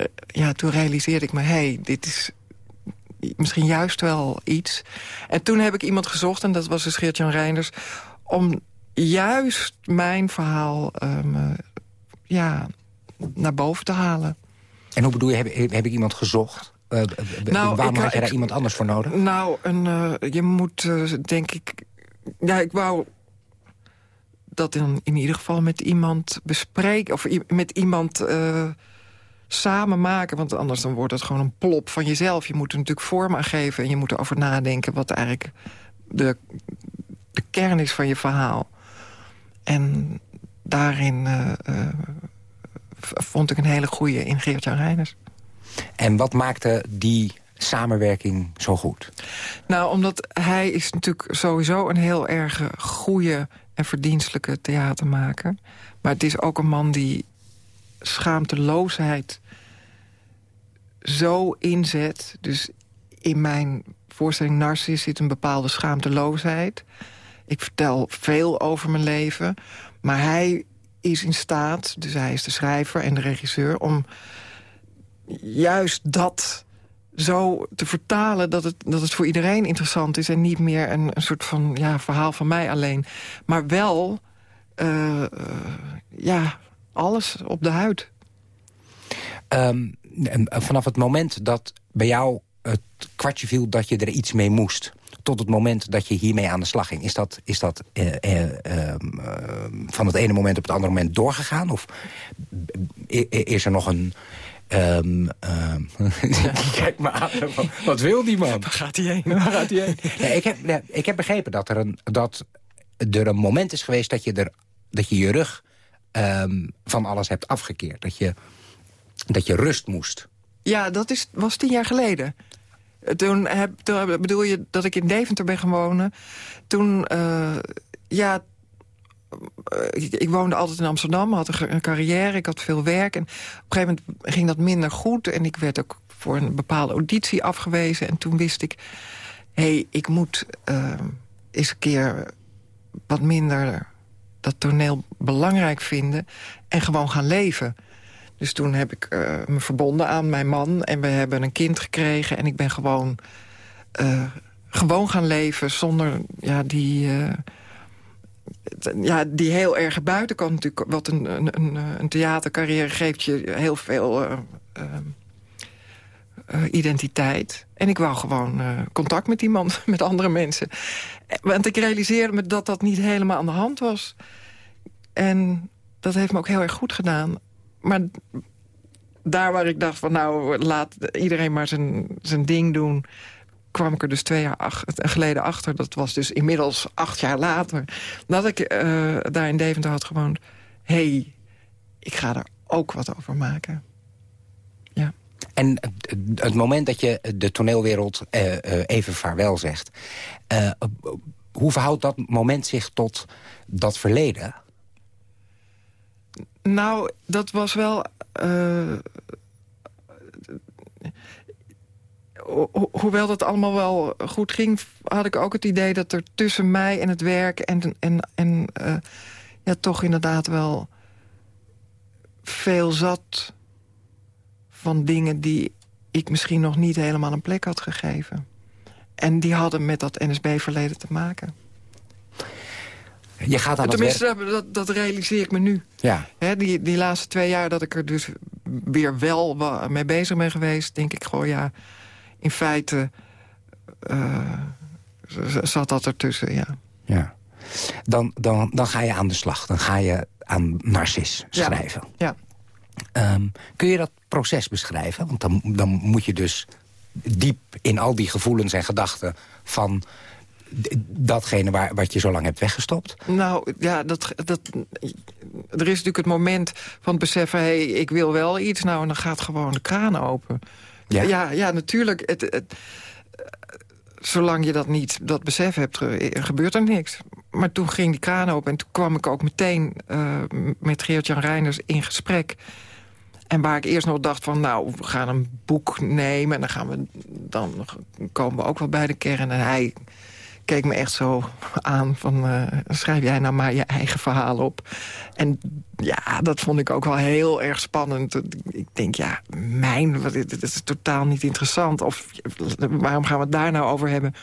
Uh, ja, toen realiseerde ik me, hé, hey, dit is misschien juist wel iets. En toen heb ik iemand gezocht, en dat was dus Geert-Jan Reinders... om juist mijn verhaal um, ja, naar boven te halen. En hoe bedoel je, heb, heb ik iemand gezocht? Uh, nou, waarom ik, had je daar iemand anders voor nodig? Nou, een, uh, je moet, uh, denk ik... Ja, ik wou dat in, in ieder geval met iemand bespreken... of met iemand samen maken. Want anders dan wordt het gewoon een plop van jezelf. Je moet er natuurlijk vorm aan geven en je moet erover nadenken... wat eigenlijk de, de kern is van je verhaal. En daarin vond ik een hele goede in Geert-Jan Reiners. En wat maakte die samenwerking zo goed? Nou, omdat hij is natuurlijk sowieso een heel erg goede en verdienstelijke theatermaker. Maar het is ook een man die schaamteloosheid zo inzet. Dus in mijn voorstelling Narcis zit een bepaalde schaamteloosheid. Ik vertel veel over mijn leven. Maar hij is in staat, dus hij is de schrijver en de regisseur... om juist dat zo te vertalen dat het, dat het voor iedereen interessant is... en niet meer een, een soort van ja, verhaal van mij alleen. Maar wel, uh, uh, ja, alles op de huid. Um, vanaf het moment dat bij jou het kwartje viel dat je er iets mee moest tot het moment dat je hiermee aan de slag ging? Is dat, is dat uh, uh, uh, van het ene moment op het andere moment doorgegaan? Of is er nog een... Um, um, Kijk maar aan. Wat wil die man? Waar gaat hij heen? Waar gaat hij heen? nee, ik, heb, nee, ik heb begrepen dat er, een, dat er een moment is geweest... dat je, er, dat je je rug um, van alles hebt afgekeerd. Dat je, dat je rust moest. Ja, dat is, was tien jaar geleden. Toen, heb, toen bedoel je dat ik in Deventer ben gaan wonen. Toen, uh, ja, ik, ik, woonde altijd in Amsterdam, had een carrière, ik had veel werk. En op een gegeven moment ging dat minder goed. En ik werd ook voor een bepaalde auditie afgewezen. En toen wist ik, hé, hey, ik moet uh, eens een keer wat minder dat toneel belangrijk vinden... en gewoon gaan leven. Dus toen heb ik uh, me verbonden aan mijn man en we hebben een kind gekregen. En ik ben gewoon, uh, gewoon gaan leven zonder ja, die, uh, ja, die heel erg buitenkant natuurlijk. Wat een, een, een theatercarrière geeft je heel veel identiteit. En ik wou gewoon contact met iemand, met andere mensen. Want ik realiseerde me dat dat niet helemaal aan de hand was. En dat heeft me ook heel erg goed gedaan maar daar waar ik dacht van nou, laat iedereen maar zijn, zijn ding doen kwam ik er dus twee jaar geleden achter. Dat was dus inmiddels acht jaar later. Dat ik uh, daar in Deventer had gewoond. Hey, ik ga er ook wat over maken. En het moment dat je de toneelwereld uh, uh, even vaarwel zegt... hoe verhoudt dat moment zich tot dat verleden? Nou, dat was wel ho hoewel dat allemaal wel goed ging... had ik ook het idee dat er tussen mij en het werk... en, en, en ja, toch inderdaad wel veel zat van dingen... die ik misschien nog niet helemaal een plek had gegeven. En die hadden met dat NSB-verleden te maken. Je gaat aan Tenminste, dat, dat, realiseer ik me nu. Ja. die, die laatste twee jaar dat ik er dus weer wel mee bezig ben geweest... denk ik gewoon, ja, in feite uh, zat dat ertussen, ja. Ja. Dan, dan, dan ga je aan de slag. Dan ga je aan Narcis schrijven. Ja. Ehm, kun je dat proces beschrijven? Want dan, dan moet je dus diep in al die gevoelens en gedachten... van datgene waar, wat je zo lang hebt weggestopt? Nou, ja, dat, dat, er is natuurlijk het moment van het beseffen... hé, hey, ik wil wel iets, nou, en dan gaat gewoon de kraan open. Ja, ja, ja natuurlijk. Het, het, zolang je dat niet, dat besef hebt, gebeurt er niks. Maar toen ging die kraan open en toen kwam ik ook meteen uh, met Geert-Jan Reiners in gesprek. En waar ik eerst nog dacht van, nou, we gaan een boek nemen... en dan, gaan we, dan komen we ook wel bij de kern. En hij keek me echt zo aan van... Uh, schrijf jij nou maar je eigen verhaal op. En ja, dat vond ik ook wel heel erg spannend. Ik denk, ja, mijn, dit is totaal niet interessant. Of waarom gaan we het daar nou over hebben?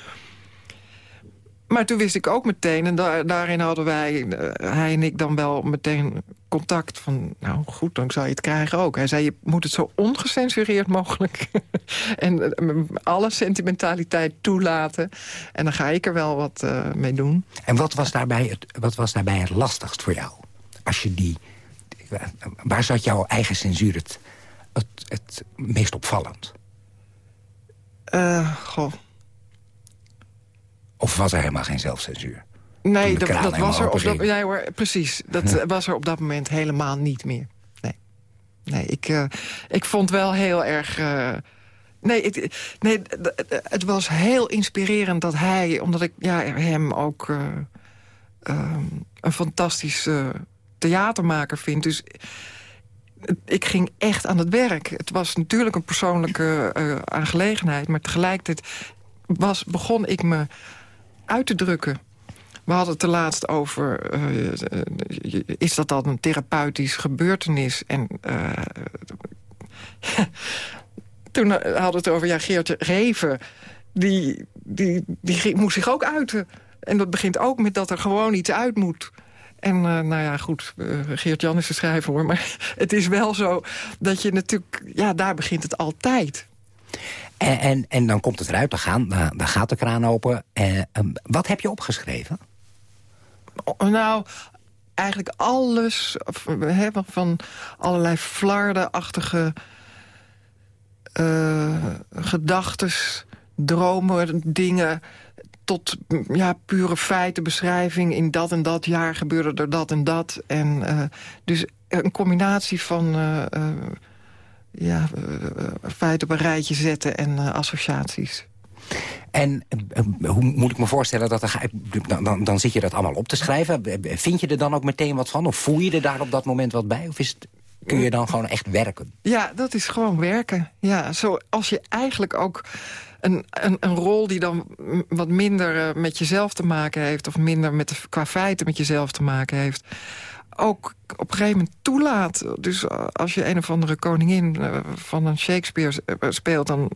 Maar toen wist ik ook meteen, en daarin hadden wij, eh, hij en ik dan wel meteen contact van... nou goed, dan zou je het krijgen ook. Hij zei, je moet het zo ongecensureerd mogelijk... en eh, alle sentimentaliteit toelaten. En dan ga ik er wel wat uh, mee doen. En wat was, daarbij het, wat was daarbij het lastigst voor jou? Als je die... Waar zat jouw eigen censuur het, het, het meest opvallend? Goh... Of was er helemaal geen zelfcensuur? Nee, dat, dat was er op dat, ja, hoor, precies. Dat was er op dat moment helemaal niet meer. Nee, nee ik, uh, ik vond wel heel erg... Uh, nee, het, nee, het was heel inspirerend dat hij... omdat ik ja, hem ook uh, een fantastisch theatermaker vind. Dus ik ging echt aan het werk. Het was natuurlijk een persoonlijke aangelegenheid... maar tegelijkertijd was, begon ik me uit te drukken. We hadden het de laatst over, uh, is dat dan een therapeutisch gebeurtenis? En uh, toen hadden we het over, ja, Geert Reven, die, die, die moest zich ook uiten. En dat begint ook met dat er gewoon iets uit moet. En nou ja, goed, uh, Geert-Jan is de schrijver hoor. Maar het is wel zo dat je natuurlijk... Ja, daar begint het altijd. En, en, en, dan komt het eruit, dan, gaan, dan gaat de kraan open. Uh, wat heb je opgeschreven? Nou, eigenlijk alles he, van allerlei flardenachtige uh, gedachtes, dromen, dingen tot ja, pure feitenbeschrijving. In dat en dat jaar gebeurde er dat en dat. En, uh, dus een combinatie van ja, feiten op een rijtje zetten en associaties. En hoe moet ik me voorstellen, dat er, dan, dan, dan zit je dat allemaal op te schrijven. Vind je er dan ook meteen wat van? Of voel je er daar op dat moment wat bij? Of is het, kun je dan gewoon echt werken? Ja, dat is gewoon werken. Ja, zo als je eigenlijk ook een, een, een rol die dan wat minder met jezelf te maken heeft... of minder met de, qua feiten met jezelf te maken heeft ook op een gegeven moment toelaat. Dus als je een of andere koningin van een Shakespeare speelt... dan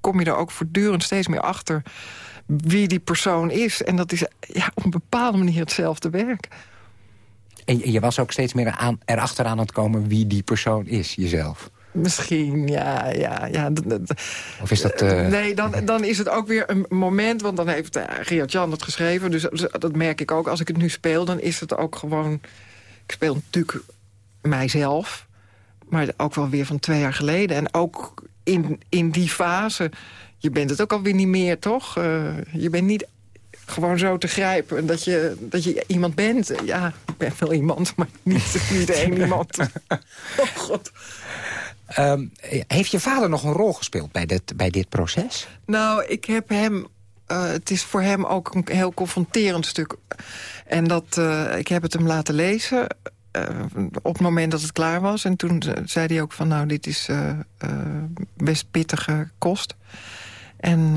kom je er ook voortdurend steeds meer achter wie die persoon is. En dat is ja, op een bepaalde manier hetzelfde werk. En je was ook steeds meer aan, erachter aan het komen wie die persoon is, jezelf? Misschien, ja. ja, ja. Of is dat... Uh... Nee, dan, dan is het ook weer een moment... want dan heeft Geert-Jan het geschreven. Dus dat merk ik ook. Als ik het nu speel, dan is het ook gewoon... Ik speel natuurlijk mijzelf. Maar ook wel weer van twee jaar geleden. En ook in, in die fase, je bent het ook alweer niet meer, toch? Uh, je bent niet gewoon zo te grijpen dat je, dat je iemand bent. Ja, ik ben wel iemand, maar niet, niet één iemand. Oh god. Um, heeft je vader nog een rol gespeeld bij dit, bij dit proces? Nou, ik heb hem... Uh, het is voor hem ook een heel confronterend stuk. En dat, uh, ik heb het hem laten lezen uh, op het moment dat het klaar was. En toen zei hij ook van, nou, dit is best pittige kost. En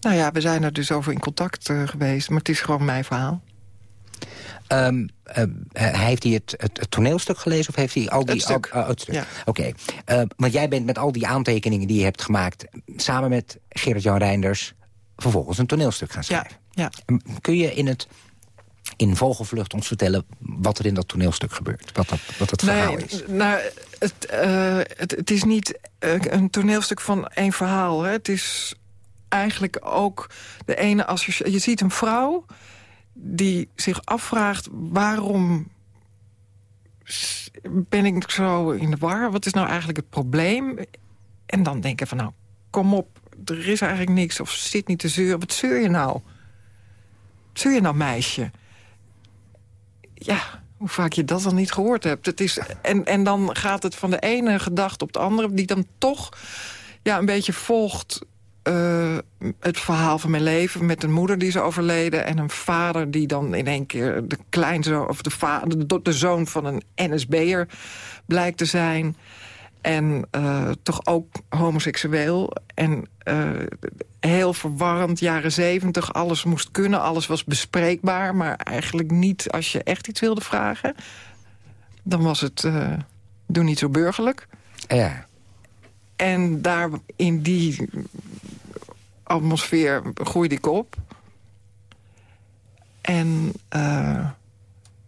nou ja, we zijn er dus over in contact geweest. Maar het is gewoon mijn verhaal. Um, uh, heeft hij het, het, toneelstuk gelezen of heeft hij al die... Het stuk. Al, oh, stuk. Ja. Oké. Okay. Uh, want jij bent met al die aantekeningen die je hebt gemaakt... samen met Gerrit-Jan Reinders vervolgens een toneelstuk gaan schrijven. Ja. Kun je in het in vogelvlucht ons vertellen wat er in dat toneelstuk gebeurt? Wat dat, wat het verhaal nee, is? Nou, het, uh, het, het, is niet een toneelstuk van één verhaal. Hè. Het is eigenlijk ook de ene... Als je, je ziet een vrouw die zich afvraagt waarom ben ik zo in de war? Wat is nou eigenlijk het probleem? En dan denken van nou, kom op, er is eigenlijk niks. Of zit niet te zeuren. Wat zeur je nou? Zeur je nou, meisje? Ja, hoe vaak je dat dan niet gehoord hebt. Het is, en, en dan gaat het van de ene gedachte op de andere... die dan toch ja, een beetje volgt uh, het verhaal van mijn leven met een moeder die is overleden... en een vader die dan in één keer de kleinzoon... of de, vader, de, de zoon van een NSB'er blijkt te zijn... En uh, toch ook homoseksueel. En uh, heel verwarrend, jaren zeventig. Alles moest kunnen, alles was bespreekbaar. Maar eigenlijk niet als je echt iets wilde vragen. Dan was het, uh, doe niet zo burgerlijk. Ja. En daar in die atmosfeer groeide ik op. En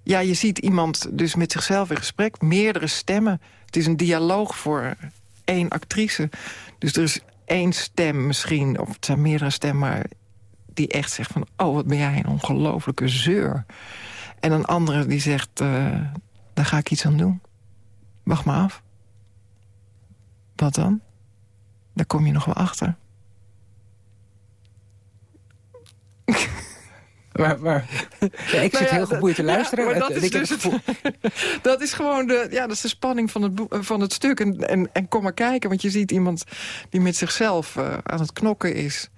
ja, je ziet iemand dus met zichzelf in gesprek. Meerdere stemmen. Het is een dialoog voor één actrice. Dus er is één stem misschien, of het zijn meerdere stemmen... maar die echt zegt van, oh, wat ben jij een ongelofelijke zeur. En een andere die zegt, uh, daar ga ik iets aan doen. Wacht maar af. Wat dan? Daar kom je nog wel achter. Maar, maar ja, ik zit nou ja, heel geboeid te luisteren. Ja, dat, is dus het, dat is gewoon de, ja, dat is de spanning van het, van het stuk. En, en, en kom maar kijken, want je ziet iemand die met zichzelf uh, aan het knokken is.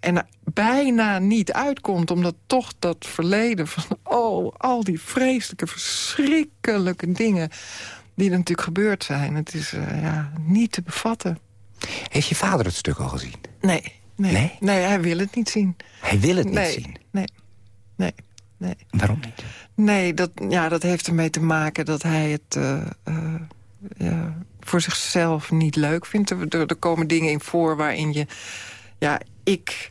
En er bijna niet uitkomt, omdat toch dat verleden van... oh, al die vreselijke, verschrikkelijke dingen die er natuurlijk gebeurd zijn. Het is uh, ja, niet te bevatten. Heeft je vader het stuk al gezien? Nee. Nee, nee? nee hij wil het niet zien. Hij wil het niet nee, zien? Nee, nee, nee. Waarom niet? Nee, dat, ja, dat heeft ermee te maken dat hij het uh, uh, ja, voor zichzelf niet leuk vindt. Er, er, komen dingen in voor waarin je... Ja, ik...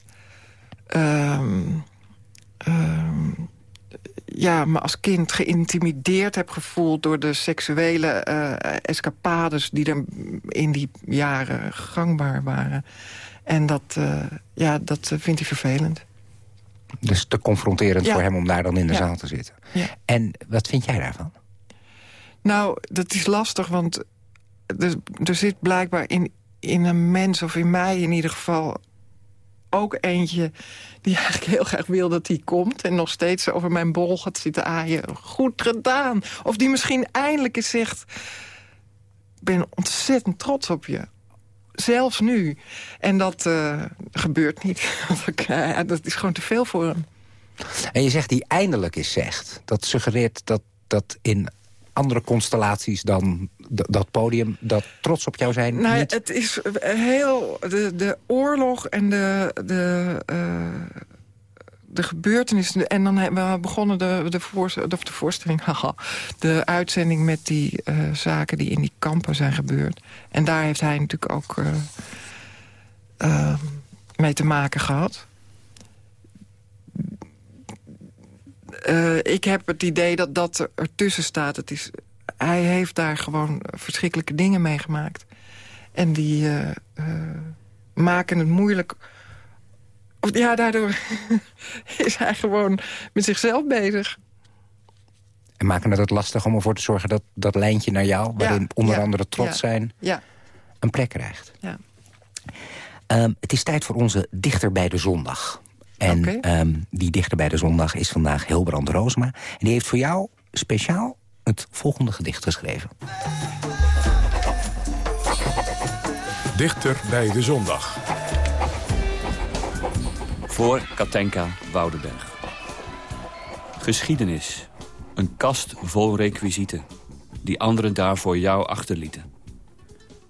Um, um, ja, me als kind geïntimideerd heb gevoeld... door de seksuele uh, escapades die er in die jaren gangbaar waren. En dat, uh, ja, dat vindt hij vervelend. Dus te confronterend ja. voor hem om daar dan in de ja. zaal te zitten. Ja. En wat vind jij daarvan? Nou, dat is lastig, want er, er zit blijkbaar in, in een mens... of in mij in ieder geval ook eentje die eigenlijk heel graag wil dat hij komt... en nog steeds over mijn bol gaat zitten aaien. Goed gedaan. Of die misschien eindelijk eens zegt... ik ben ontzettend trots op je. Zelfs nu. En dat uh, gebeurt niet. dat is gewoon te veel voor hem. En je zegt die eindelijk eens zegt. Dat suggereert dat, dat in andere constellaties dan dat podium... dat trots op jou zijn? Nou, niet... Het is heel... De, de oorlog en de... de uh, de gebeurtenissen. En dan hebben we begonnen de, de, voor, de, de voorstelling, haha, de uitzending met die uh, zaken die in die kampen zijn gebeurd. En daar heeft hij natuurlijk ook uh, mee te maken gehad. ik heb het idee dat dat ertussen staat. Het is, hij heeft daar gewoon verschrikkelijke dingen meegemaakt. En die maken het moeilijk ja, daardoor is hij gewoon met zichzelf bezig. En maken het het lastig om ervoor te zorgen dat dat lijntje naar jou... waarin onder ja, andere trots ja, zijn, Ja, een plek krijgt. ja. Ehm, het is tijd voor onze Dichter bij de Zondag. En ehm, die Dichter bij de Zondag is vandaag Hilbrand Roosma. En die heeft voor jou speciaal het volgende gedicht geschreven. Dichter bij de zondag. Voor Katenka Woudenberg. Geschiedenis. Een kast vol requisieten. Die anderen daar voor jou achterlieten.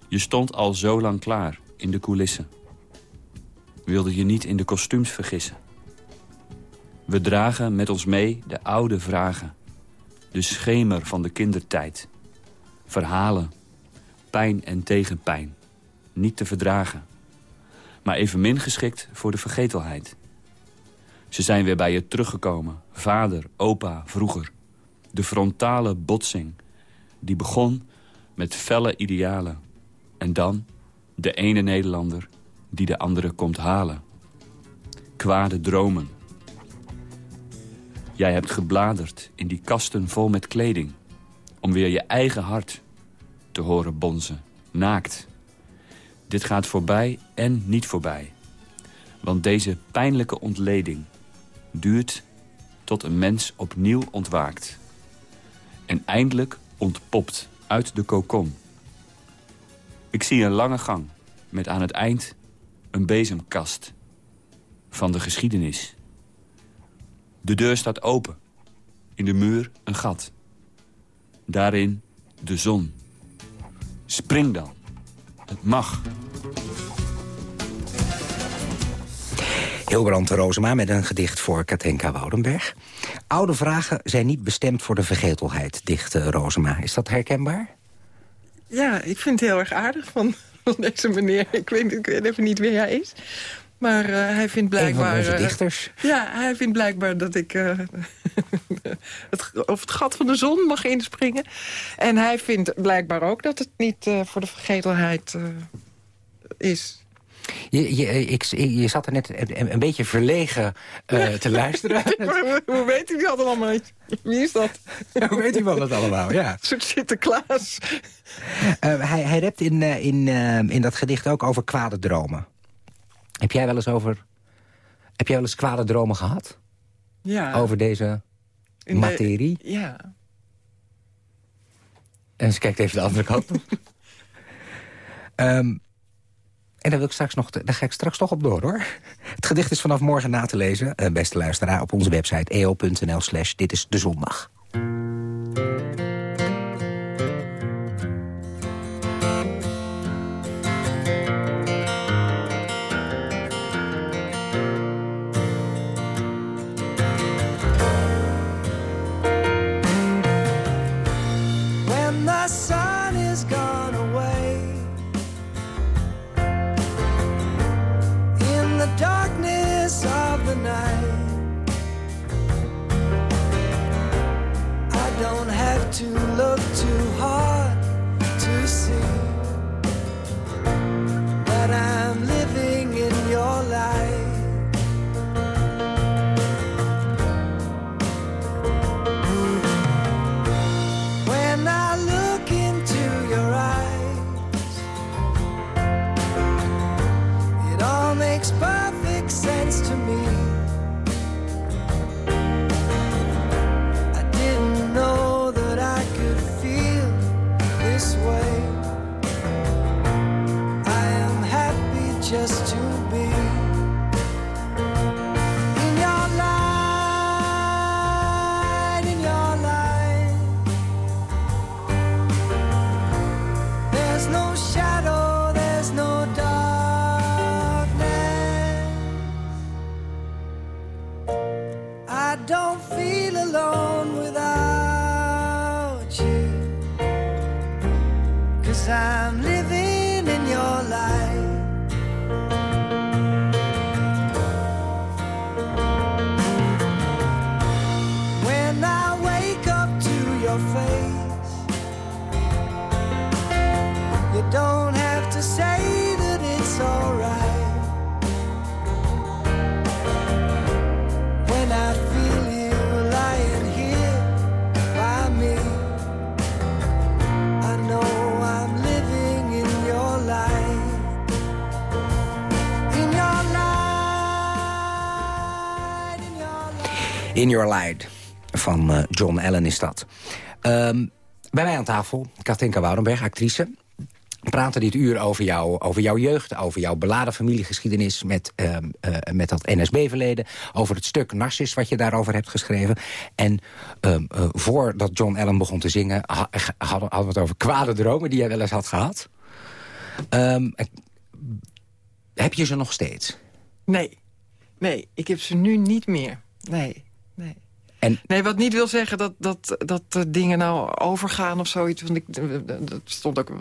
Je stond al zo lang klaar in de coulissen. Wilde je niet in de kostuums vergissen. We dragen met ons mee de oude vragen. De schemer van de kindertijd. Verhalen. Pijn en tegenpijn. Niet te verdragen. Maar evenmin geschikt voor de vergetelheid. Ze zijn weer bij je teruggekomen. Vader, opa, vroeger. De frontale botsing. Die begon met felle idealen. En dan de ene Nederlander die de andere komt halen. Kwade dromen. Jij hebt gebladerd in die kasten vol met kleding. Om weer je eigen hart te horen bonzen. Naakt. Dit gaat voorbij en niet voorbij. Want deze pijnlijke ontleding duurt tot een mens opnieuw ontwaakt. En eindelijk ontpopt uit de kokon. Ik zie een lange gang met aan het eind een bezemkast van de geschiedenis. De deur staat open, in de muur een gat. Daarin de zon. Spring dan, het mag. Hilbrand Rozema met een gedicht voor Katenka Woudenberg. Oude vragen zijn niet bestemd voor de vergetelheid, dicht eh, Rozema. Is dat herkenbaar? Ja, ik vind het heel erg aardig van, van deze meneer. Ik weet, ik weet even niet wie hij is. Maar eh, hij vindt blijkbaar... onze eh, dichters. ja, hij vindt blijkbaar dat ik eh, het, of het gat van de zon mag inspringen. En hij vindt blijkbaar ook dat het niet voor de vergetelheid is. Je, je, ik, je zat er net een, een beetje verlegen te luisteren. Hoe weet u dat allemaal? Wie is dat? Hoe weet u wel dat allemaal, ja. Een soort Sinterklaas. Hij, hij rept in, in, in dat gedicht ook over kwade dromen. Heb jij wel eens over... Heb jij wel eens kwade dromen gehad? Ja. Over deze In de- materie? Ja. En ze kijkt even de andere kant op. Ehm, en daar, wil ik straks nog, daar ga ik straks toch op door, hoor. Het gedicht is vanaf morgen na te lezen, eh, beste luisteraar... op onze website eo.nl slash dit is de zondag. In Your Light van uh, John Allen is dat. Um, bij mij aan tafel, Katinka Woudenberg, actrice. We praten dit uur over, jou, over jouw jeugd, over jouw beladen familiegeschiedenis... met, uh, uh, met dat NSB-verleden, over het stuk Narcis wat je daarover hebt geschreven. En uh, voordat John Allen begon te zingen... Ha hadden, we het over kwade dromen die jij wel eens had gehad. Um, heb je ze nog steeds? Nee. Nee, ik heb ze nu niet meer. Nee. En... Nee, wat niet wil zeggen dat, dat, dat dingen nou overgaan of zoiets. Want ik, dat stond ook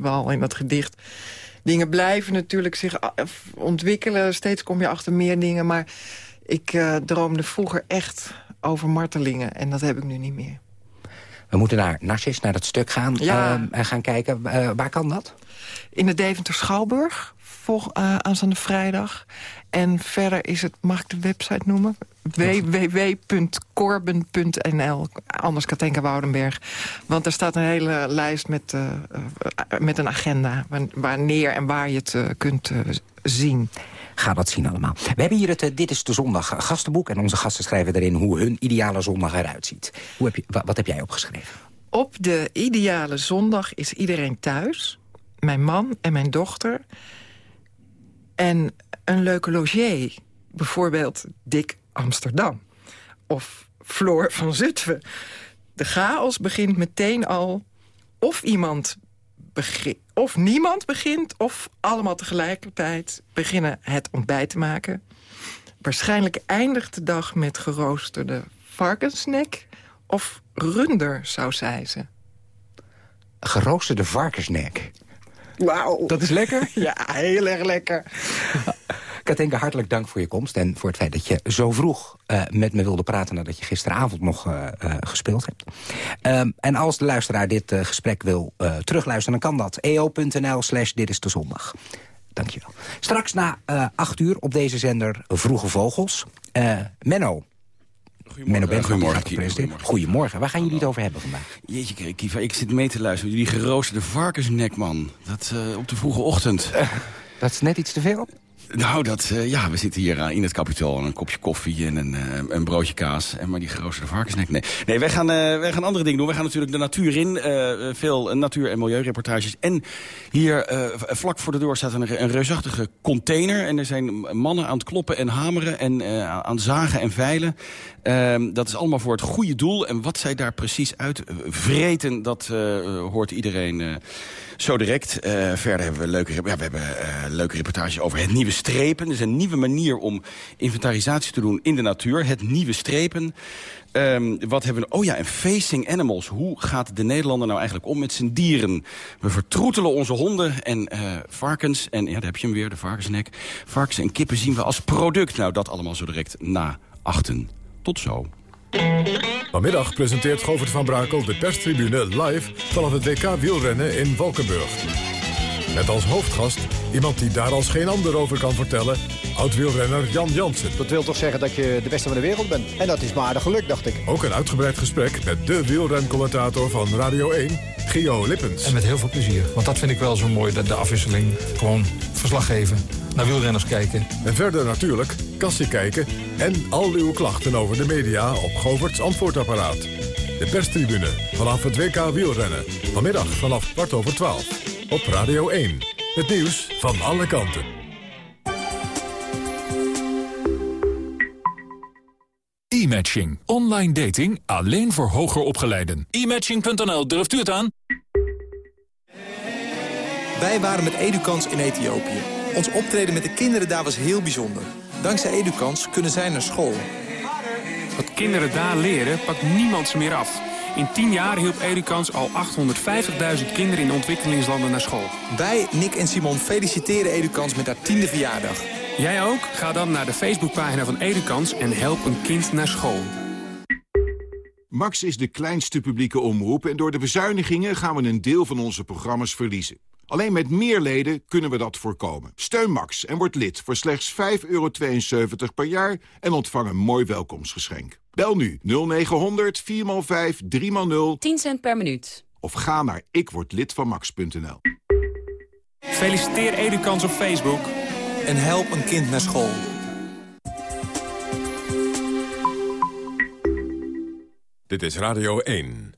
wel in dat gedicht. Dingen blijven natuurlijk zich ontwikkelen. Steeds kom je achter meer dingen. Maar ik uh, droomde vroeger echt over martelingen. En dat heb ik nu niet meer. We moeten naar Narcis, naar dat stuk gaan. Ja. Uh, gaan kijken. Uh, waar kan dat? In de Deventer Schouwburg vol, uh, aanstaande vrijdag. En verder is het, mag ik de website noemen? www.korben.nl. Anders Katenka Woudenberg. Want er staat een hele lijst met, uh, met een agenda... wanneer en waar je het uh, kunt zien. Ga dat zien allemaal. We hebben hier het Dit is de Zondag gastenboek... en onze gasten schrijven erin hoe hun ideale zondag eruit ziet. Hoe heb je, wat heb jij opgeschreven? Op de ideale zondag is iedereen thuis. Mijn man en mijn dochter... En een leuke logier, bijvoorbeeld Dick Amsterdam. Of Floor van Zutphen. De chaos begint meteen al of iemand begint, of niemand begint... of allemaal tegelijkertijd beginnen het ontbijt te maken. Waarschijnlijk eindigt de dag met geroosterde varkensnek... of rundersausijzen. Geroosterde varkensnek? Wauw. Dat is lekker? ja, heel erg lekker. Katinka, hartelijk dank voor je komst en voor het feit dat je zo vroeg uh, met me wilde praten... nadat je gisteravond nog uh, uh, gespeeld hebt. Um, en als de luisteraar dit gesprek wil terugluisteren, dan kan dat. eo.nl slash dit is de zondag. Dankjewel. Straks na acht uur op deze zender Vroege Vogels. Menno, Goedemorgen. Goedemorgen, Goedemorgen. Goedemorgen. Waar gaan jullie het over hebben vandaag? Jeetje, Kiva, ik zit mee te luisteren. Die geroosterde varkensnek, man. Dat uh, op de vroege ochtend. dat is net iets te veel? Nou, dat, uh, ja, we zitten hier uh, in het kapitool. Een kopje koffie en een, uh, een broodje kaas. En maar die geroosterde varkensnek, nee. Nee, wij gaan, wij gaan andere dingen doen. Wij gaan natuurlijk de natuur in. veel natuur- en milieureportages. En hier vlak voor de deur staat een, een reusachtige container. En er zijn mannen aan het kloppen en hameren. En aan zagen en veilen. Ehm, dat is allemaal voor het goede doel. En wat zij daar precies uit vreten, dat hoort iedereen... Zo direct. Uh, verder hebben we leuke, ja, we hebben, uh, leuke reportages over het nieuwe strepen. Dus een nieuwe manier om inventarisatie te doen in de natuur. Het nieuwe strepen. Um, wat hebben we? Oh ja, en facing animals. Hoe gaat de Nederlander nou eigenlijk om met zijn dieren? We vertroetelen onze honden en uh, varkens. En ja, daar heb je hem weer, de varkensnek. Varkens en kippen zien we als product. Nou, dat allemaal zo direct na achten. Tot zo. Vanmiddag presenteert Govert van Brakel de perstribune live vanaf het WK wielrennen in Valkenburg. Met als hoofdgast iemand die daar als geen ander over kan vertellen... oud-wielrenner Jan Jansen. Dat wil toch zeggen dat je de beste van de wereld bent. En dat is maar aardig geluk, dacht ik. Ook een uitgebreid gesprek met de wielrencommentator van Radio 1, Gio Lippens. En met heel veel plezier, want dat vind ik wel zo mooi, de, de afwisseling. Gewoon verslag geven, naar wielrenners kijken. En verder natuurlijk kassie kijken en al uw klachten over de media op Govert's antwoordapparaat. De perstribune vanaf het WK wielrennen. Vanmiddag vanaf kwart over twaalf. Op Radio 1. Het nieuws van alle kanten. E-matching. Online dating alleen voor hoger opgeleiden. E-matching.nl, durft u het aan? Wij waren met Edukans in Ethiopië. Ons optreden met de kinderen daar was heel bijzonder. Dankzij Edukans kunnen zij naar school. Wat kinderen daar leren, pakt niemand ze meer af. In 10 jaar hielp Edukans al 850.000 kinderen in ontwikkelingslanden naar school. Wij, Nick en Simon, feliciteren Edukans met haar tiende verjaardag. Jij ook? Ga dan naar de Facebookpagina van Edukans en help een kind naar school. Max is de kleinste publieke omroep en door de bezuinigingen gaan we een deel van onze programma's verliezen. Alleen met meer leden kunnen we dat voorkomen. Steun Max en word lid voor slechts 5,72 per jaar en ontvang een mooi welkomstgeschenk. Bel nu 0900 4x5 3x0 10 cent per minuut. Of ga naar ikwordlidvanmax.nl. Feliciteer Edukans op Facebook. En help een kind naar school. Dit is Radio 1.